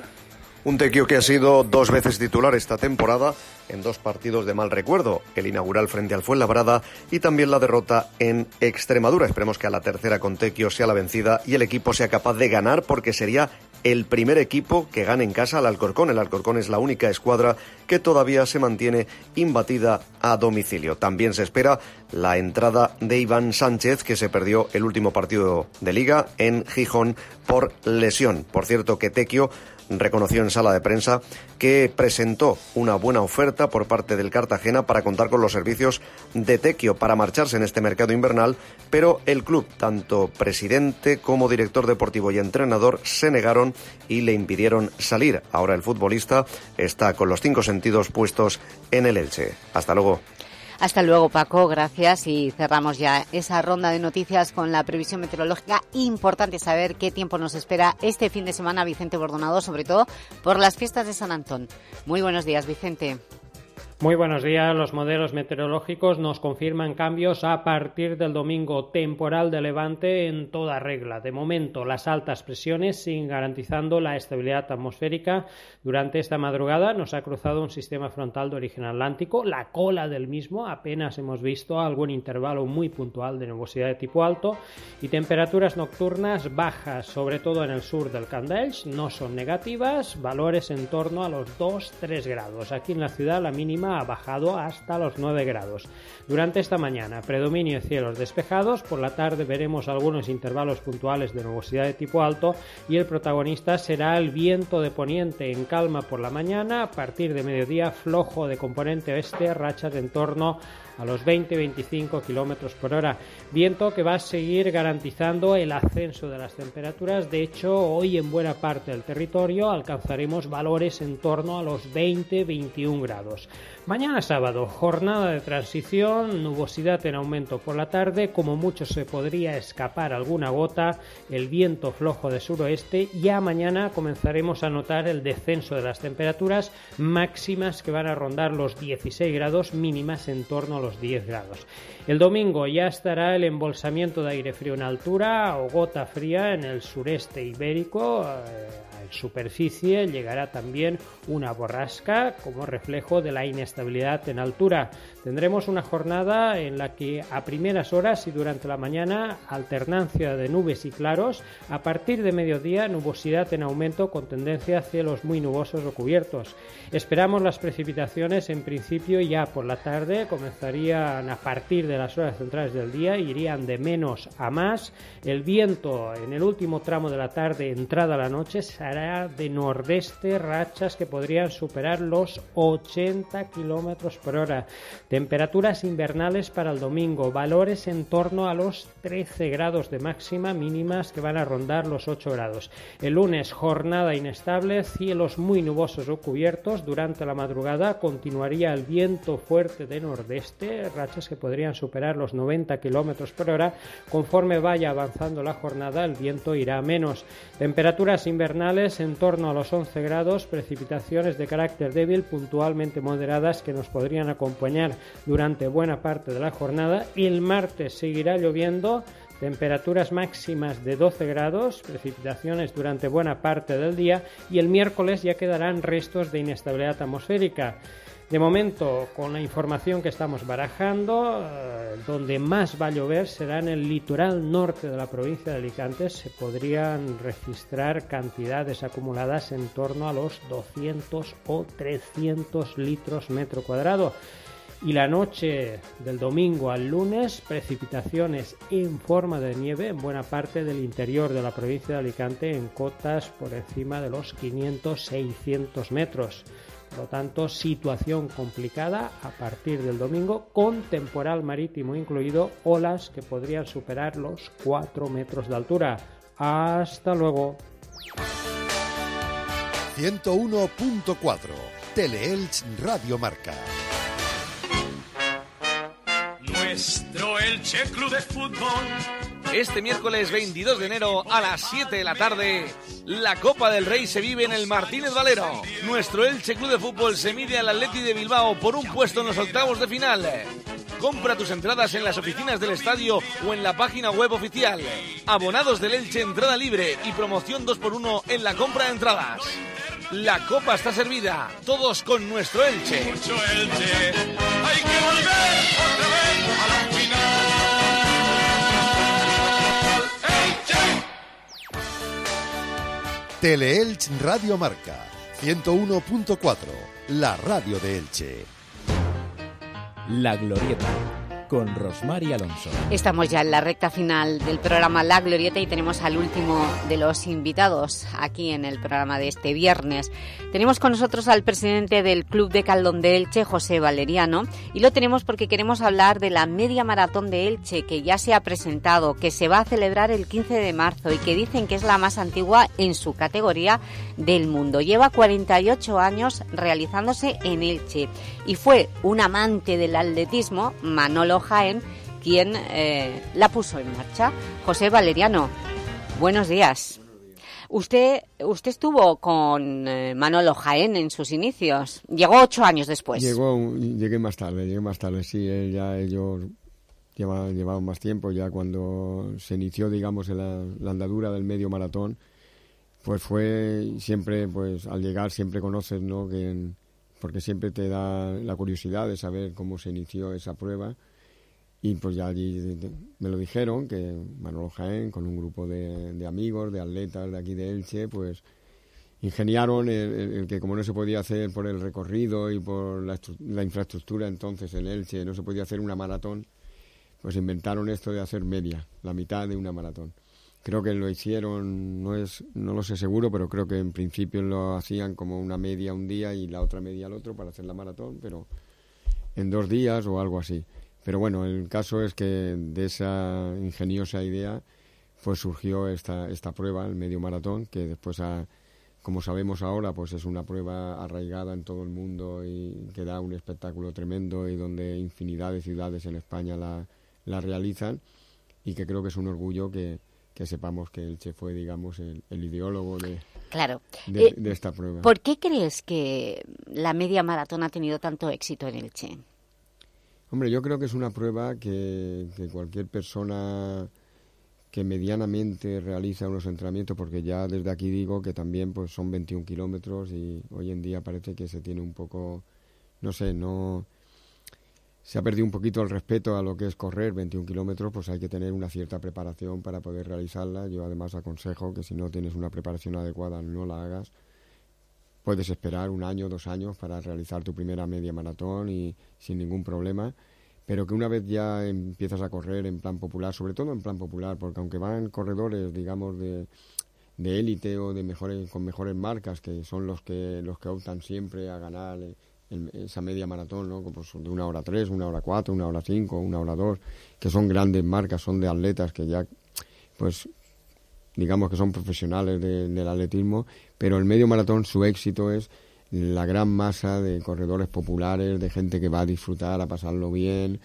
Un Tequio que ha sido dos veces titular esta temporada en dos partidos de mal recuerdo, el inaugural frente al Fuenlabrada y también la derrota en Extremadura. Esperemos que a la tercera con Tequio sea la vencida y el equipo sea capaz de ganar porque sería el primer equipo que gane en casa al Alcorcón. El Alcorcón es la única escuadra que todavía se mantiene imbatida a domicilio. También se espera la entrada de Iván Sánchez, que se perdió el último partido de liga en Gijón por lesión. Por cierto que Tequio reconoció en sala de prensa que presentó una buena oferta por parte del Cartagena para contar con los servicios de Tequio para marcharse en este mercado invernal, pero el club, tanto presidente como director deportivo y entrenador, se negaron y le impidieron salir. Ahora el futbolista está con los cinco sentidos puestos en el Elche. Hasta luego. Hasta luego, Paco. Gracias. Y cerramos ya esa ronda de noticias con la previsión meteorológica. Importante saber qué tiempo nos espera este fin de semana Vicente Bordonado, sobre todo por las fiestas de San Antón. Muy buenos días, Vicente. Muy buenos días. Los modelos meteorológicos nos confirman cambios a partir del domingo temporal de levante en toda regla. De momento, las altas presiones siguen garantizando la estabilidad atmosférica. Durante esta madrugada nos ha cruzado un sistema frontal de origen atlántico. La cola del mismo apenas hemos visto algún intervalo muy puntual de nubosidad de tipo alto y temperaturas nocturnas bajas, sobre todo en el sur del Candelch. No son negativas, valores en torno a los 2-3 grados. Aquí en la ciudad la mínima ha bajado hasta los 9 grados. Durante esta mañana, predominio cielos despejados, por la tarde veremos algunos intervalos puntuales de nubosidad de tipo alto y el protagonista será el viento de poniente en calma por la mañana, a partir de mediodía flojo de componente oeste, rachas en torno a los 20-25 kilómetros por hora. Viento que va a seguir garantizando el ascenso de las temperaturas. De hecho, hoy en buena parte del territorio alcanzaremos valores en torno a los 20-21 grados. Mañana sábado, jornada de transición, nubosidad en aumento por la tarde, como mucho se podría escapar alguna gota, el viento flojo de suroeste, ya mañana comenzaremos a notar el descenso de las temperaturas máximas que van a rondar los 16 grados, mínimas en torno a los 10 grados. El domingo ya estará el embolsamiento de aire frío en altura o gota fría en el sureste ibérico. Eh, superficie llegará también una borrasca como reflejo de la inestabilidad en altura. Tendremos una jornada en la que a primeras horas y durante la mañana alternancia de nubes y claros. A partir de mediodía nubosidad en aumento con tendencia a cielos muy nubosos o cubiertos. Esperamos las precipitaciones en principio ya por la tarde. Comenzarían a partir de las horas centrales del día. Irían de menos a más. El viento en el último tramo de la tarde, entrada la noche, será de nordeste, rachas que podrían superar los 80 kilómetros por hora. Temperaturas invernales para el domingo, valores en torno a los 13 grados de máxima, mínimas que van a rondar los 8 grados. El lunes, jornada inestable, cielos muy nubosos o cubiertos. Durante la madrugada continuaría el viento fuerte de nordeste, rachas que podrían superar los 90 kilómetros por hora. Conforme vaya avanzando la jornada, el viento irá menos. Temperaturas invernales en torno a los 11 grados, precipitaciones de carácter débil puntualmente moderadas que nos podrían acompañar durante buena parte de la jornada. Y el martes seguirá lloviendo. Temperaturas máximas de 12 grados, precipitaciones durante buena parte del día y el miércoles ya quedarán restos de inestabilidad atmosférica. De momento, con la información que estamos barajando, eh, donde más va a llover será en el litoral norte de la provincia de Alicante. Se podrían registrar cantidades acumuladas en torno a los 200 o 300 litros metro cuadrado. Y la noche del domingo al lunes, precipitaciones en forma de nieve en buena parte del interior de la provincia de Alicante en cotas por encima de los 500-600 metros. Por lo tanto, situación complicada a partir del domingo con temporal marítimo incluido, olas que podrían superar los 4 metros de altura. Hasta luego. 101.4 Teleelch Radio Marca. Nuestro Elche Club de Fútbol. Este miércoles 22 de enero a las 7 de la tarde, la Copa del Rey se vive en el Martínez Valero. Nuestro Elche Club de Fútbol se mide al Atleti de Bilbao por un puesto en los octavos de final. Compra tus entradas en las oficinas del estadio o en la página web oficial. Abonados del Elche, entrada libre y promoción 2x1 en la compra de entradas. La copa está servida, todos con nuestro Elche. Hay que volver a la Teleelch Radio Marca 101.4, la radio de Elche. La Glorieta con Rosmar y Alonso. Estamos ya en la recta final del programa La Glorieta y tenemos al último de los invitados aquí en el programa de este viernes. Tenemos con nosotros al presidente del Club de Caldón de Elche, José Valeriano, y lo tenemos porque queremos hablar de la media maratón de Elche que ya se ha presentado, que se va a celebrar el 15 de marzo y que dicen que es la más antigua en su categoría del mundo. Lleva 48 años realizándose en Elche y fue un amante del atletismo, Manolo Jaén, quien eh, la puso en marcha. José Valeriano, buenos días. Usted, usted estuvo con eh, Manolo Jaén en sus inicios. Llegó ocho años después. Llegó, llegué más tarde, llegué más tarde, sí. ya ellos llevaban, llevaban más tiempo. Ya cuando se inició, digamos, la, la andadura del medio maratón, pues fue siempre, pues al llegar siempre conoces, ¿no? Que, porque siempre te da la curiosidad de saber cómo se inició esa prueba y pues ya allí me lo dijeron, que Manolo Jaén, con un grupo de, de amigos, de atletas de aquí de Elche, pues ingeniaron el, que como no se podía hacer por el recorrido y por la, la, infraestructura entonces en Elche, no se podía hacer una maratón, pues inventaron esto de hacer media, la mitad de una maratón. Creo que lo hicieron, no es, no lo sé seguro, pero creo que en principio lo hacían como una media un día y la otra media al otro para hacer la maratón, pero en dos días o algo así. Pero bueno, el caso es que de esa ingeniosa idea pues surgió esta, esta prueba, el medio maratón, que después, como sabemos ahora, pues es una prueba arraigada en todo el mundo y que da un espectáculo tremendo y donde infinidad de ciudades en España la, la realizan y que creo que es un orgullo que, que sepamos que Elche fue, digamos, el, el ideólogo de, claro. de, eh, de esta prueba. ¿Por qué crees que la media maratón ha tenido tanto éxito en Elche? Hombre, yo creo que es una prueba que, cualquier persona que medianamente realiza unos entrenamientos, porque ya desde aquí digo que también pues son 21 kilómetros y hoy en día parece que se tiene un poco, no sé, no se ha perdido un poquito el respeto a lo que es correr 21 kilómetros, pues hay que tener una cierta preparación para poder realizarla. Yo además aconsejo que si no tienes una preparación adecuada no la hagas. Puedes esperar un año, dos años para realizar tu primera media maratón y sin ningún problema, pero que una vez ya empiezas a correr en plan popular, sobre todo en plan popular, porque aunque van corredores, digamos, de de élite o de mejores con mejores marcas que son los que los que optan siempre a ganar eh, esa media maratón, ¿no? Pues de una hora tres, una hora cuatro, una hora cinco, una hora dos, que son grandes marcas, son de atletas que ya, pues, digamos que son profesionales del atletismo, pero el medio maratón su éxito es la gran masa de corredores populares, de gente que va a disfrutar, a pasarlo bien,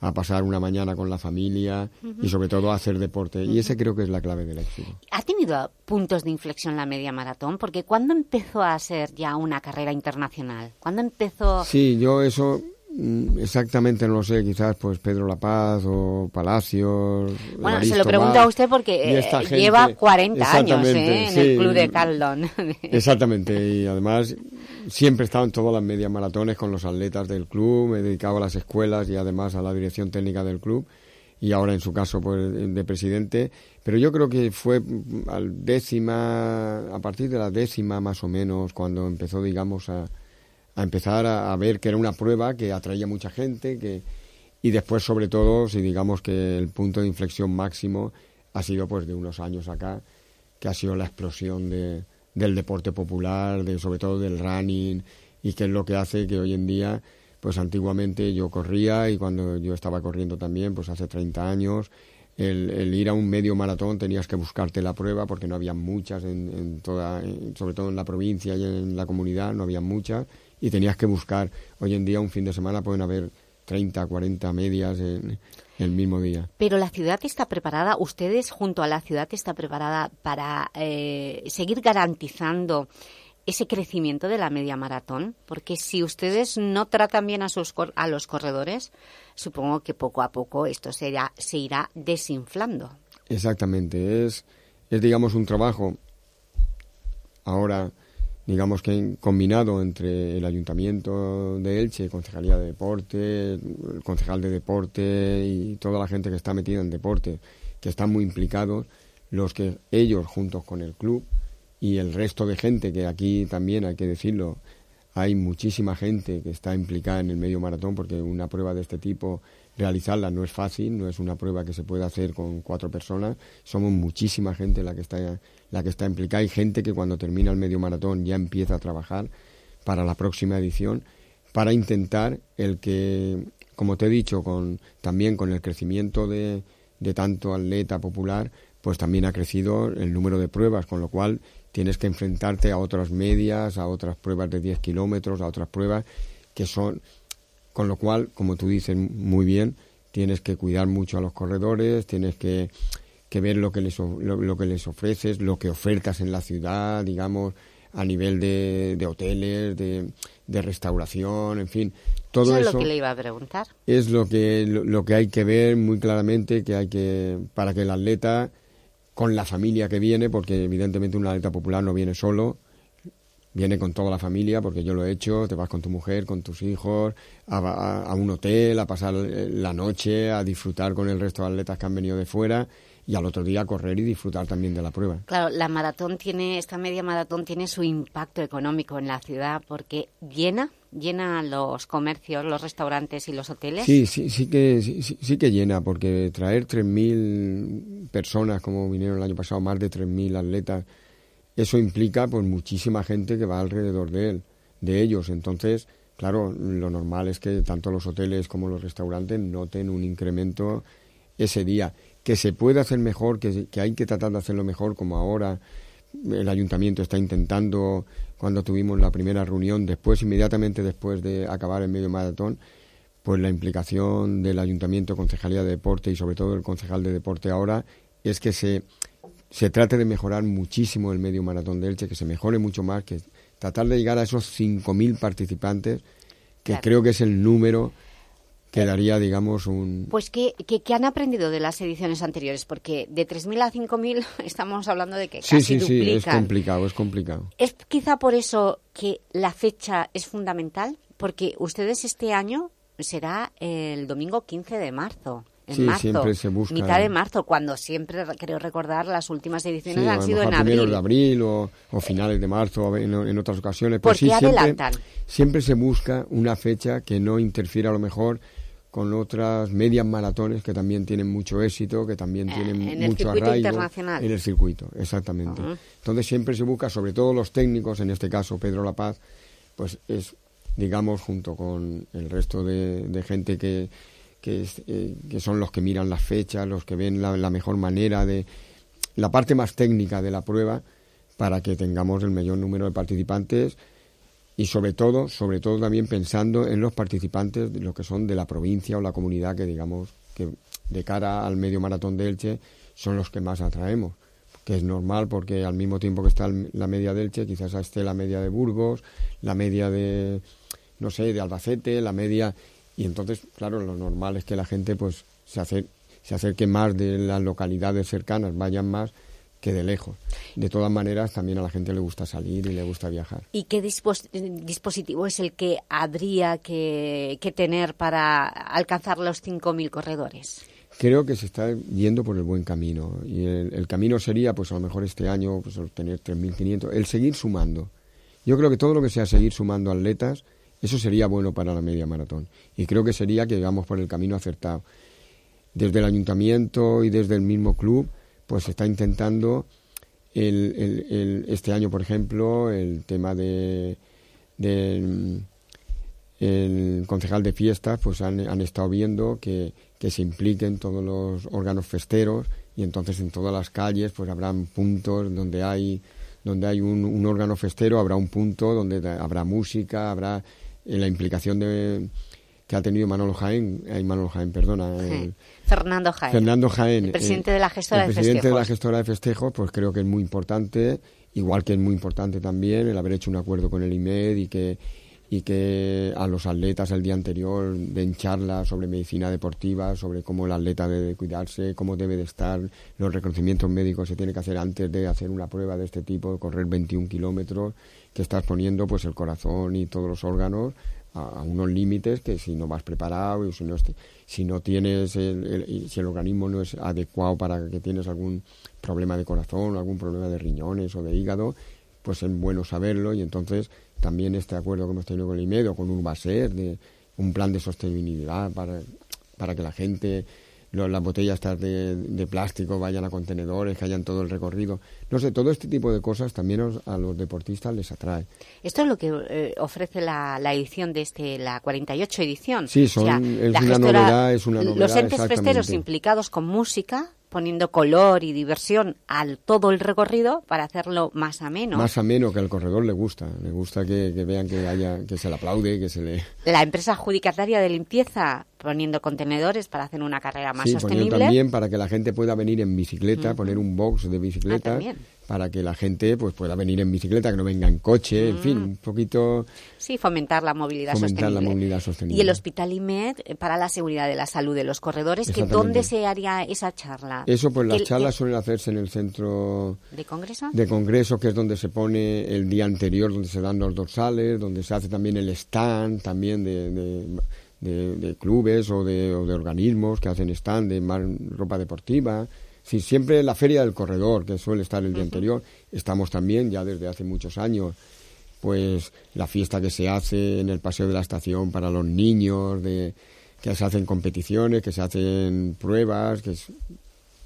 a pasar una mañana con la familia y sobre todo a hacer deporte. Y ese creo que es la clave del éxito. ¿Ha tenido puntos de inflexión la media maratón? Porque ¿cuándo empezó a ser ya una carrera internacional? ¿Cuándo empezó...? Sí, yo eso exactamente no lo sé, quizás pues Pedro La Paz o Palacios. Bueno, se lo pregunto a usted porque eh, lleva 40 años ¿eh? en el club de Caldón. Exactamente, y además siempre he estado en todas las medias maratones con los atletas del club, me he dedicado a las escuelas y además a la dirección técnica del club y ahora en su caso pues, de presidente, pero yo creo que fue al décima, a partir de la décima más o menos, cuando empezó, digamos, a, a empezar a, ver que era una prueba que atraía mucha gente, que y después sobre todo, si digamos que el punto de inflexión máximo ha sido pues de unos años acá, que ha sido la explosión de, del deporte popular, de, sobre todo del running, y que es lo que hace que hoy en día, pues antiguamente yo corría y cuando yo estaba corriendo también, pues hace 30 años, el, ir a un medio maratón tenías que buscarte la prueba porque no había muchas en, en toda, sobre todo en la provincia y en la comunidad, no había muchas y tenías que buscar. Hoy en día un fin de semana pueden haber 30, 40 medias en, el mismo día. Pero la ciudad está preparada, ustedes junto a la ciudad está preparada para eh, seguir garantizando ese crecimiento de la media maratón, porque si ustedes no tratan bien a, sus, a los corredores, supongo que poco a poco esto se irá, se irá desinflando. Exactamente, es, es digamos un trabajo ahora digamos que combinado entre el Ayuntamiento de Elche, Concejalía de Deporte, el concejal de Deporte y toda la gente que está metida en deporte, que están muy implicados, los que ellos juntos con el club y el resto de gente, que aquí también hay que decirlo, hay muchísima gente que está implicada en el medio maratón porque una prueba de este tipo realizarla no es fácil, no es una prueba que se puede hacer con cuatro personas, somos muchísima gente la que está la que está implicada. Hay gente que cuando termina el medio maratón ya empieza a trabajar para la próxima edición para intentar el que, como te he dicho, con, también con el crecimiento de, de tanto atleta popular, pues también ha crecido el número de pruebas, con lo cual tienes que enfrentarte a otras medias, a otras pruebas de 10 kilómetros, a otras pruebas que son, con lo cual, como tú dices muy bien, tienes que cuidar mucho a los corredores, tienes que que ver lo que les, lo, que les ofreces, lo que ofertas en la ciudad, digamos, a nivel de, de hoteles, de, de, restauración, en fin. Todo eso, es lo que le iba a preguntar. Es lo que, lo, que hay que ver muy claramente, que hay que, para que el atleta, con la familia que viene, porque evidentemente un atleta popular no viene solo, viene con toda la familia, porque yo lo he hecho, te vas con tu mujer, con tus hijos, a, a un hotel, a pasar la noche, a disfrutar con el resto de atletas que han venido de fuera y al otro día correr y disfrutar también de la prueba. Claro, la maratón tiene, esta media maratón tiene su impacto económico en la ciudad porque llena, llena los comercios, los restaurantes y los hoteles. Sí, sí, sí que, sí, que llena porque traer 3.000 personas como vinieron el año pasado, más de 3.000 atletas, eso implica pues muchísima gente que va alrededor de él, de ellos. Entonces, claro, lo normal es que tanto los hoteles como los restaurantes noten un incremento ese día que se puede hacer mejor, que, hay que tratar de hacerlo mejor, como ahora el ayuntamiento está intentando cuando tuvimos la primera reunión, después, inmediatamente después de acabar el medio maratón, pues la implicación del ayuntamiento, concejalía de deporte y sobre todo el concejal de deporte ahora es que se, se trate de mejorar muchísimo el medio maratón de Elche, que se mejore mucho más, que tratar de llegar a esos 5.000 participantes, que creo que es el número quedaría, digamos, un... Pues, ¿qué, qué, qué han aprendido de las ediciones anteriores? Porque de 3.000 a 5.000 estamos hablando de que Sí, casi sí, sí, es complicado, es complicado. ¿Es quizá por eso que la fecha es fundamental? Porque ustedes este año será el domingo 15 de marzo. En Sí, marzo, siempre se busca- mitad de marzo, cuando siempre, creo recordar, las últimas ediciones Sí, han sido en abril. de abril o, o finales de marzo en, en otras ocasiones. ¿Por Pero sí, qué adelantan? siempre se busca una fecha que no interfiera a lo mejor con otras medias maratones que también tienen mucho éxito, que también tienen Eh, en el mucho circuito arraigo internacional. en el circuito, exactamente. Entonces siempre se busca, sobre todo los técnicos, en este caso Pedro La Paz, pues es, digamos, junto con el resto de, de gente que, que, es, eh, que son los que miran las fechas, los que ven la, la mejor manera de la parte más técnica de la prueba para que tengamos el mayor número de participantes y sobre todo, sobre todo también pensando en los participantes de lo que son de la provincia o la comunidad que digamos que de cara al medio maratón de Elche son los que más atraemos, que es normal porque al mismo tiempo que está la media de Elche, quizás esté la media de Burgos, la media de no sé, de Albacete, la media y entonces, claro, lo normal es que la gente pues se acer- se acerque más de las localidades cercanas, vayan más que de lejos. De todas maneras, también a la gente le gusta salir y le gusta viajar. ¿Y qué dispos- dispositivo es el que habría que, que tener para alcanzar los 5.000 corredores? Creo que se está yendo por el buen camino y el, el camino sería, pues a lo mejor este año, pues obtener 3.500, el seguir sumando. Yo creo que todo lo que sea seguir sumando atletas, eso sería bueno para la media maratón. Y creo que sería que vamos por el camino acertado. Desde el ayuntamiento y desde el mismo club, pues se está intentando el, este año, por ejemplo, el tema de, concejal de fiestas pues han, estado viendo que, que se impliquen todos los órganos festeros y entonces en todas las calles pues habrán puntos donde hay donde hay un, un órgano festero habrá un punto donde habrá música habrá eh, la implicación de que ha tenido Manolo Jaén, eh, Manolo Jaén, perdona, el- Fernando Jaén. Fernando Jaén, El presidente eh, de la gestora el de presidente de la festejos. gestora de festejos, pues creo que es muy importante, igual que es muy importante también el haber hecho un acuerdo con el IMED y que y que a los atletas el día anterior den charlas sobre medicina deportiva, sobre cómo el atleta debe cuidarse, cómo debe de estar, los reconocimientos médicos se tiene que hacer antes de hacer una prueba de este tipo, correr 21 kilómetros, que estás poniendo pues el corazón y todos los órganos a, unos límites que si no vas preparado y si no, si no tienes el, si el organismo no es adecuado para que tienes algún problema de corazón, algún problema de riñones o de hígado, pues es bueno saberlo y entonces también este acuerdo que hemos tenido con el IMED o con Urbaser de un plan de sostenibilidad para, para que la gente las botellas estas de, de plástico vayan a contenedores, que hayan todo el recorrido. No sé, todo este tipo de cosas también os- a los deportistas les atrae. Esto es lo que eh, ofrece la, la edición de este, la 48 edición. Sí, son- es la una novedad, es una Los entes festeros implicados con música, poniendo color y diversión al todo el recorrido para hacerlo más ameno. Más ameno que al corredor le gusta, le gusta que, que vean que haya que se le aplaude, que se le La empresa adjudicataria de limpieza poniendo contenedores para hacer una carrera más sí, sostenible. también para que la gente pueda venir en bicicleta, poner un box de bicicleta, Ah. Para que la gente pues pueda venir en bicicleta, que no venga en coche, en fin, Mm. un poquito Sí, fomentar la movilidad fomentar la sostenible. movilidad sostenible. Y el Hospital IMED eh, para la seguridad de la salud de los corredores, que. ¿dónde se haría esa charla? Eso, pues las ¿Qué- charlas suelen hacerse en el centro ¿De congreso? de congreso, que es donde se pone el día anterior, donde se dan los dorsales, donde se hace también el stand también de, de, de- de clubes o de, o de organismos que hacen stand de mar- ropa deportiva. Sí, siempre la feria del corredor, que suele estar el día anterior, estamos también ya desde hace muchos años. Pues la fiesta que se hace en el paseo de la estación para los niños, de, que se hacen competiciones, que se hacen pruebas, que es,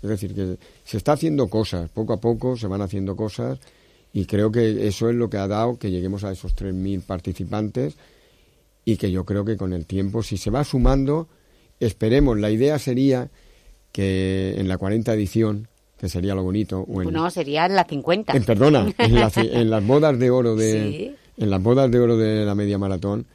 es decir, que se está haciendo cosas, poco a poco se van haciendo cosas y creo que eso es lo que ha dado que lleguemos a esos 3.000 participantes y que yo creo que con el tiempo, si se va sumando, esperemos, la idea sería que en la 40 edición, que sería lo bonito, o en, No, sería en la 50. en- perdona, en, la- en las bodas de oro de Sí. en las bodas de oro de la media maratón,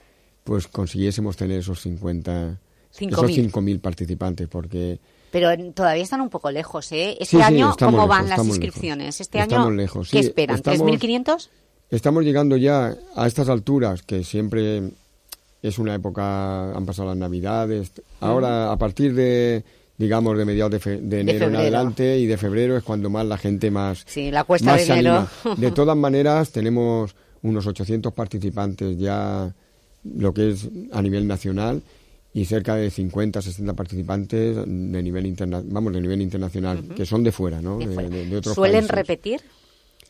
pues consiguiésemos tener esos 50 Cinco esos mil. 5.000 participantes porque Pero todavía están un poco lejos, ¿eh? Este Sí, sí, año, estamos ¿cómo lejos, van las inscripciones? lejos. Este Estamos año, lejos, ¿qué sí, esperan? estamos- ¿3.500? Estamos llegando ya a estas alturas que siempre es una época, han pasado las navidades. Ahora, a partir de, digamos, de mediados de, fe- de enero en adelante y de febrero es cuando más la gente más, Sí, la cuesta más de enero. De todas maneras, tenemos unos 800 participantes ya, lo que es a nivel nacional, y cerca de 50, 60 participantes de nivel interna vamos, de nivel internacional, que son de fuera, ¿no? De fuera. de- de otros ¿Suelen países. repetir?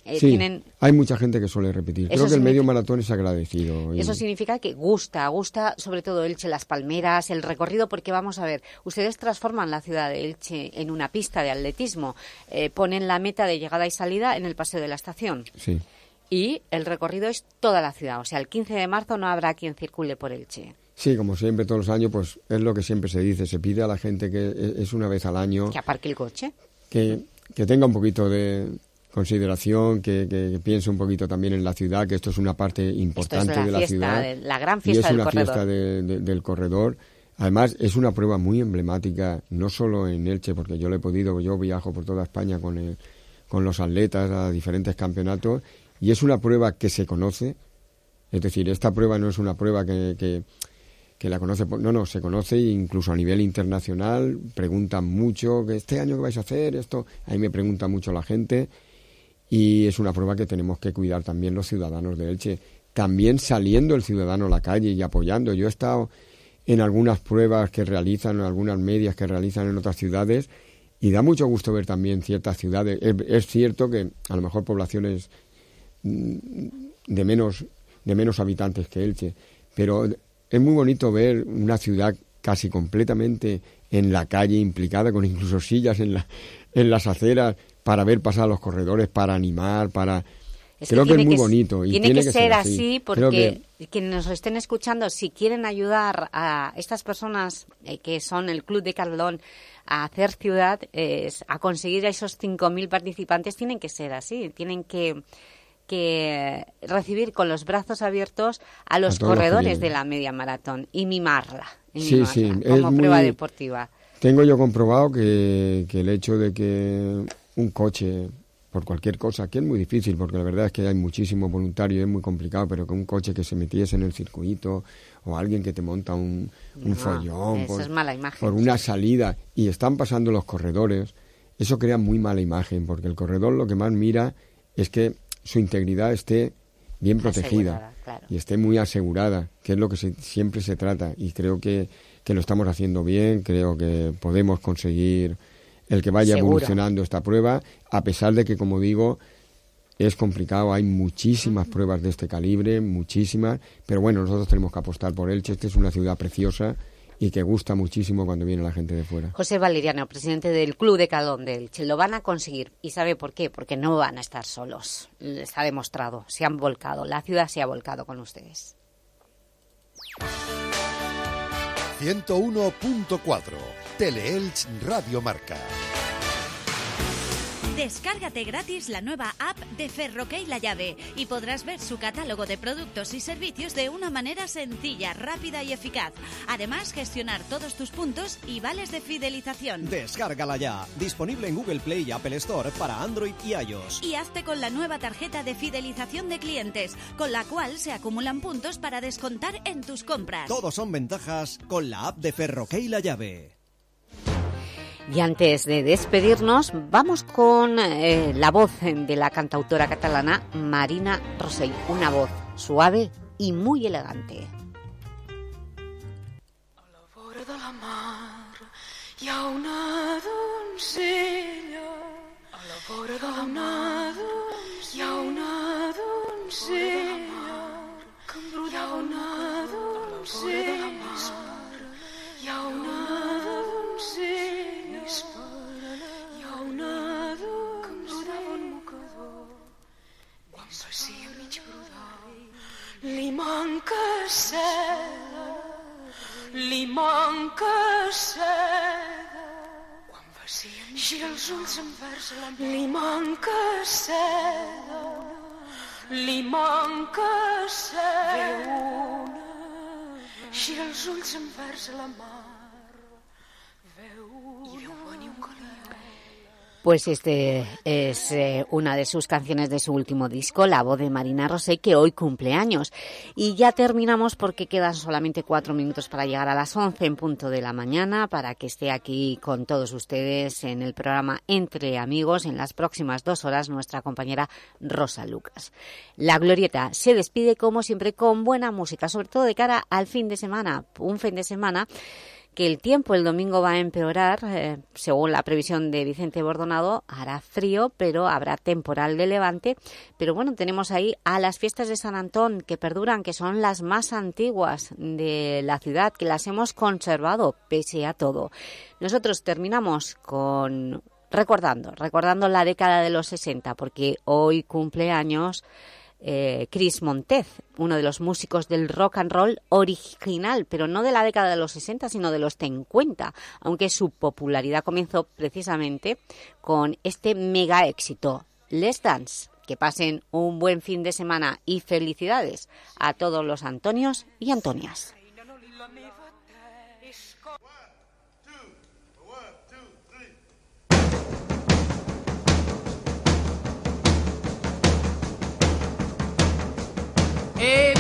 Eh, sí, tienen- hay mucha gente que suele repetir. Eso Creo que el medio maratón es agradecido. y- Eso significa que gusta, gusta sobre todo Elche, las palmeras, el recorrido, porque vamos a ver, ustedes transforman la ciudad de Elche en una pista de atletismo, eh, ponen la meta de llegada y salida en el paseo de la estación Sí. y el recorrido es toda la ciudad, o sea, el 15 de marzo no habrá quien circule por Elche. Sí, como siempre, todos los años, pues es lo que siempre se dice. Se pide a la gente que e- es una vez al año Que aparque el coche. que, que tenga un poquito de consideración, que, que- piense un poquito también en la ciudad, que esto es una parte importante la de la fiesta, ciudad. la gran y fiesta es del una corredor. fiesta de- de- del corredor. Además, es una prueba muy emblemática, no solo en Elche, porque yo lo he podido, yo viajo por toda España con, el- con los atletas a diferentes campeonatos, y es una prueba que se conoce. Es decir, esta prueba no es una prueba que, que, que la conoce, no, no, se conoce incluso a nivel internacional, preguntan mucho, que este año qué vais a hacer, esto, ahí me pregunta mucho la gente, y es una prueba que tenemos que cuidar también los ciudadanos de Elche. También saliendo el ciudadano a la calle y apoyando. Yo he estado en algunas pruebas que realizan, en algunas medias que realizan en otras ciudades, y da mucho gusto ver también ciertas ciudades. Es, es cierto que a lo mejor poblaciones mm, de menos, de menos habitantes que Elche, pero es muy bonito ver una ciudad casi completamente en la calle implicada, con incluso sillas en, la, en las aceras para ver pasar a los corredores, para animar, para... Es Creo que, es muy bonito. Y tiene, que, ser así, porque que- quienes nos estén escuchando, si quieren ayudar a estas personas eh, que son el Club de Caldón a hacer ciudad, eh, a conseguir a esos 5.000 participantes, tienen que ser así. Tienen que, que recibir con los brazos abiertos a los corredores de la media maratón y mimarla, y Sí, mimarla sí, es como prueba muy- deportiva. Tengo yo comprobado que, que el hecho de que un coche, por cualquier cosa, que es muy difícil, porque la verdad es que hay muchísimos voluntarios, es muy complicado, pero que un coche que se metiese en el circuito o alguien que te monta un, un No, follón por, es mala imagen. por una salida y están pasando los corredores, eso crea muy mala imagen, porque el corredor lo que más mira es que su integridad esté bien protegida claro. y esté muy asegurada, que es lo que se- siempre se trata. Y creo que, que lo estamos haciendo bien, creo que podemos conseguir el que vaya Seguro. evolucionando esta prueba, a pesar de que, como digo, es complicado, hay muchísimas pruebas de este calibre, muchísimas, pero bueno, nosotros tenemos que apostar por Elche, esta es una ciudad preciosa y que gusta muchísimo cuando viene la gente de fuera. José Valeriano, presidente del Club de Caldón de Elche, lo van a conseguir. ¿Y sabe por qué? Porque no van a estar solos. Está demostrado. Se han volcado. La ciudad se ha volcado con ustedes. 101.4 Teleelch Radio Marca. Descárgate gratis la nueva app de Ferroque y La Llave y podrás ver su catálogo de productos y servicios de una manera sencilla, rápida y eficaz. Además, gestionar todos tus puntos y vales de fidelización. Descárgala ya. Disponible en Google Play y Apple Store para Android y iOS. Y hazte con la nueva tarjeta de fidelización de clientes, con la cual se acumulan puntos para descontar en tus compras. Todos son ventajas con la app de Ferroque y La Llave. Y antes de despedirnos, vamos con eh, la voz de la cantautora catalana Marina Rosell. Una voz suave y muy elegante. vora de la mar hi ha una doncella. A la vora de la mar hi ha una doncella. Que. Hi una doncella. Hi ha una doncella. Que embrodava un mocador. Quan pacia mig brodat. Li manca seda. Li manca seda. Quan vacia gira els ulls envers la mar. Li manca seda. Li manca seda. Veu una. Gira els ulls envers la mar. Pues este es eh, una de sus canciones de su último disco, La voz de Marina Rosé, que hoy cumple años. Y ya terminamos porque quedan solamente cuatro minutos para llegar a las once en punto de la mañana, para que esté aquí con todos ustedes en el programa Entre Amigos en las próximas dos horas nuestra compañera Rosa Lucas. La Glorieta se despide como siempre con buena música, sobre todo de cara al fin de semana, un fin de semana que el tiempo el domingo va a empeorar, eh, según la previsión de Vicente Bordonado, hará frío, pero habrá temporal de levante. Pero bueno, tenemos ahí a las fiestas de San Antón, que perduran, que son las más antiguas de la ciudad, que las hemos conservado pese a todo. Nosotros terminamos con recordando, recordando la década de los 60, porque hoy cumple años eh, Chris Montez, uno de los músicos del rock and roll original, pero no de la década de los 60, sino de los 50, aunque su popularidad comenzó precisamente con este mega éxito, Let's Dance. Que pasen un buen fin de semana y felicidades a todos los Antonios y Antonias. Hey,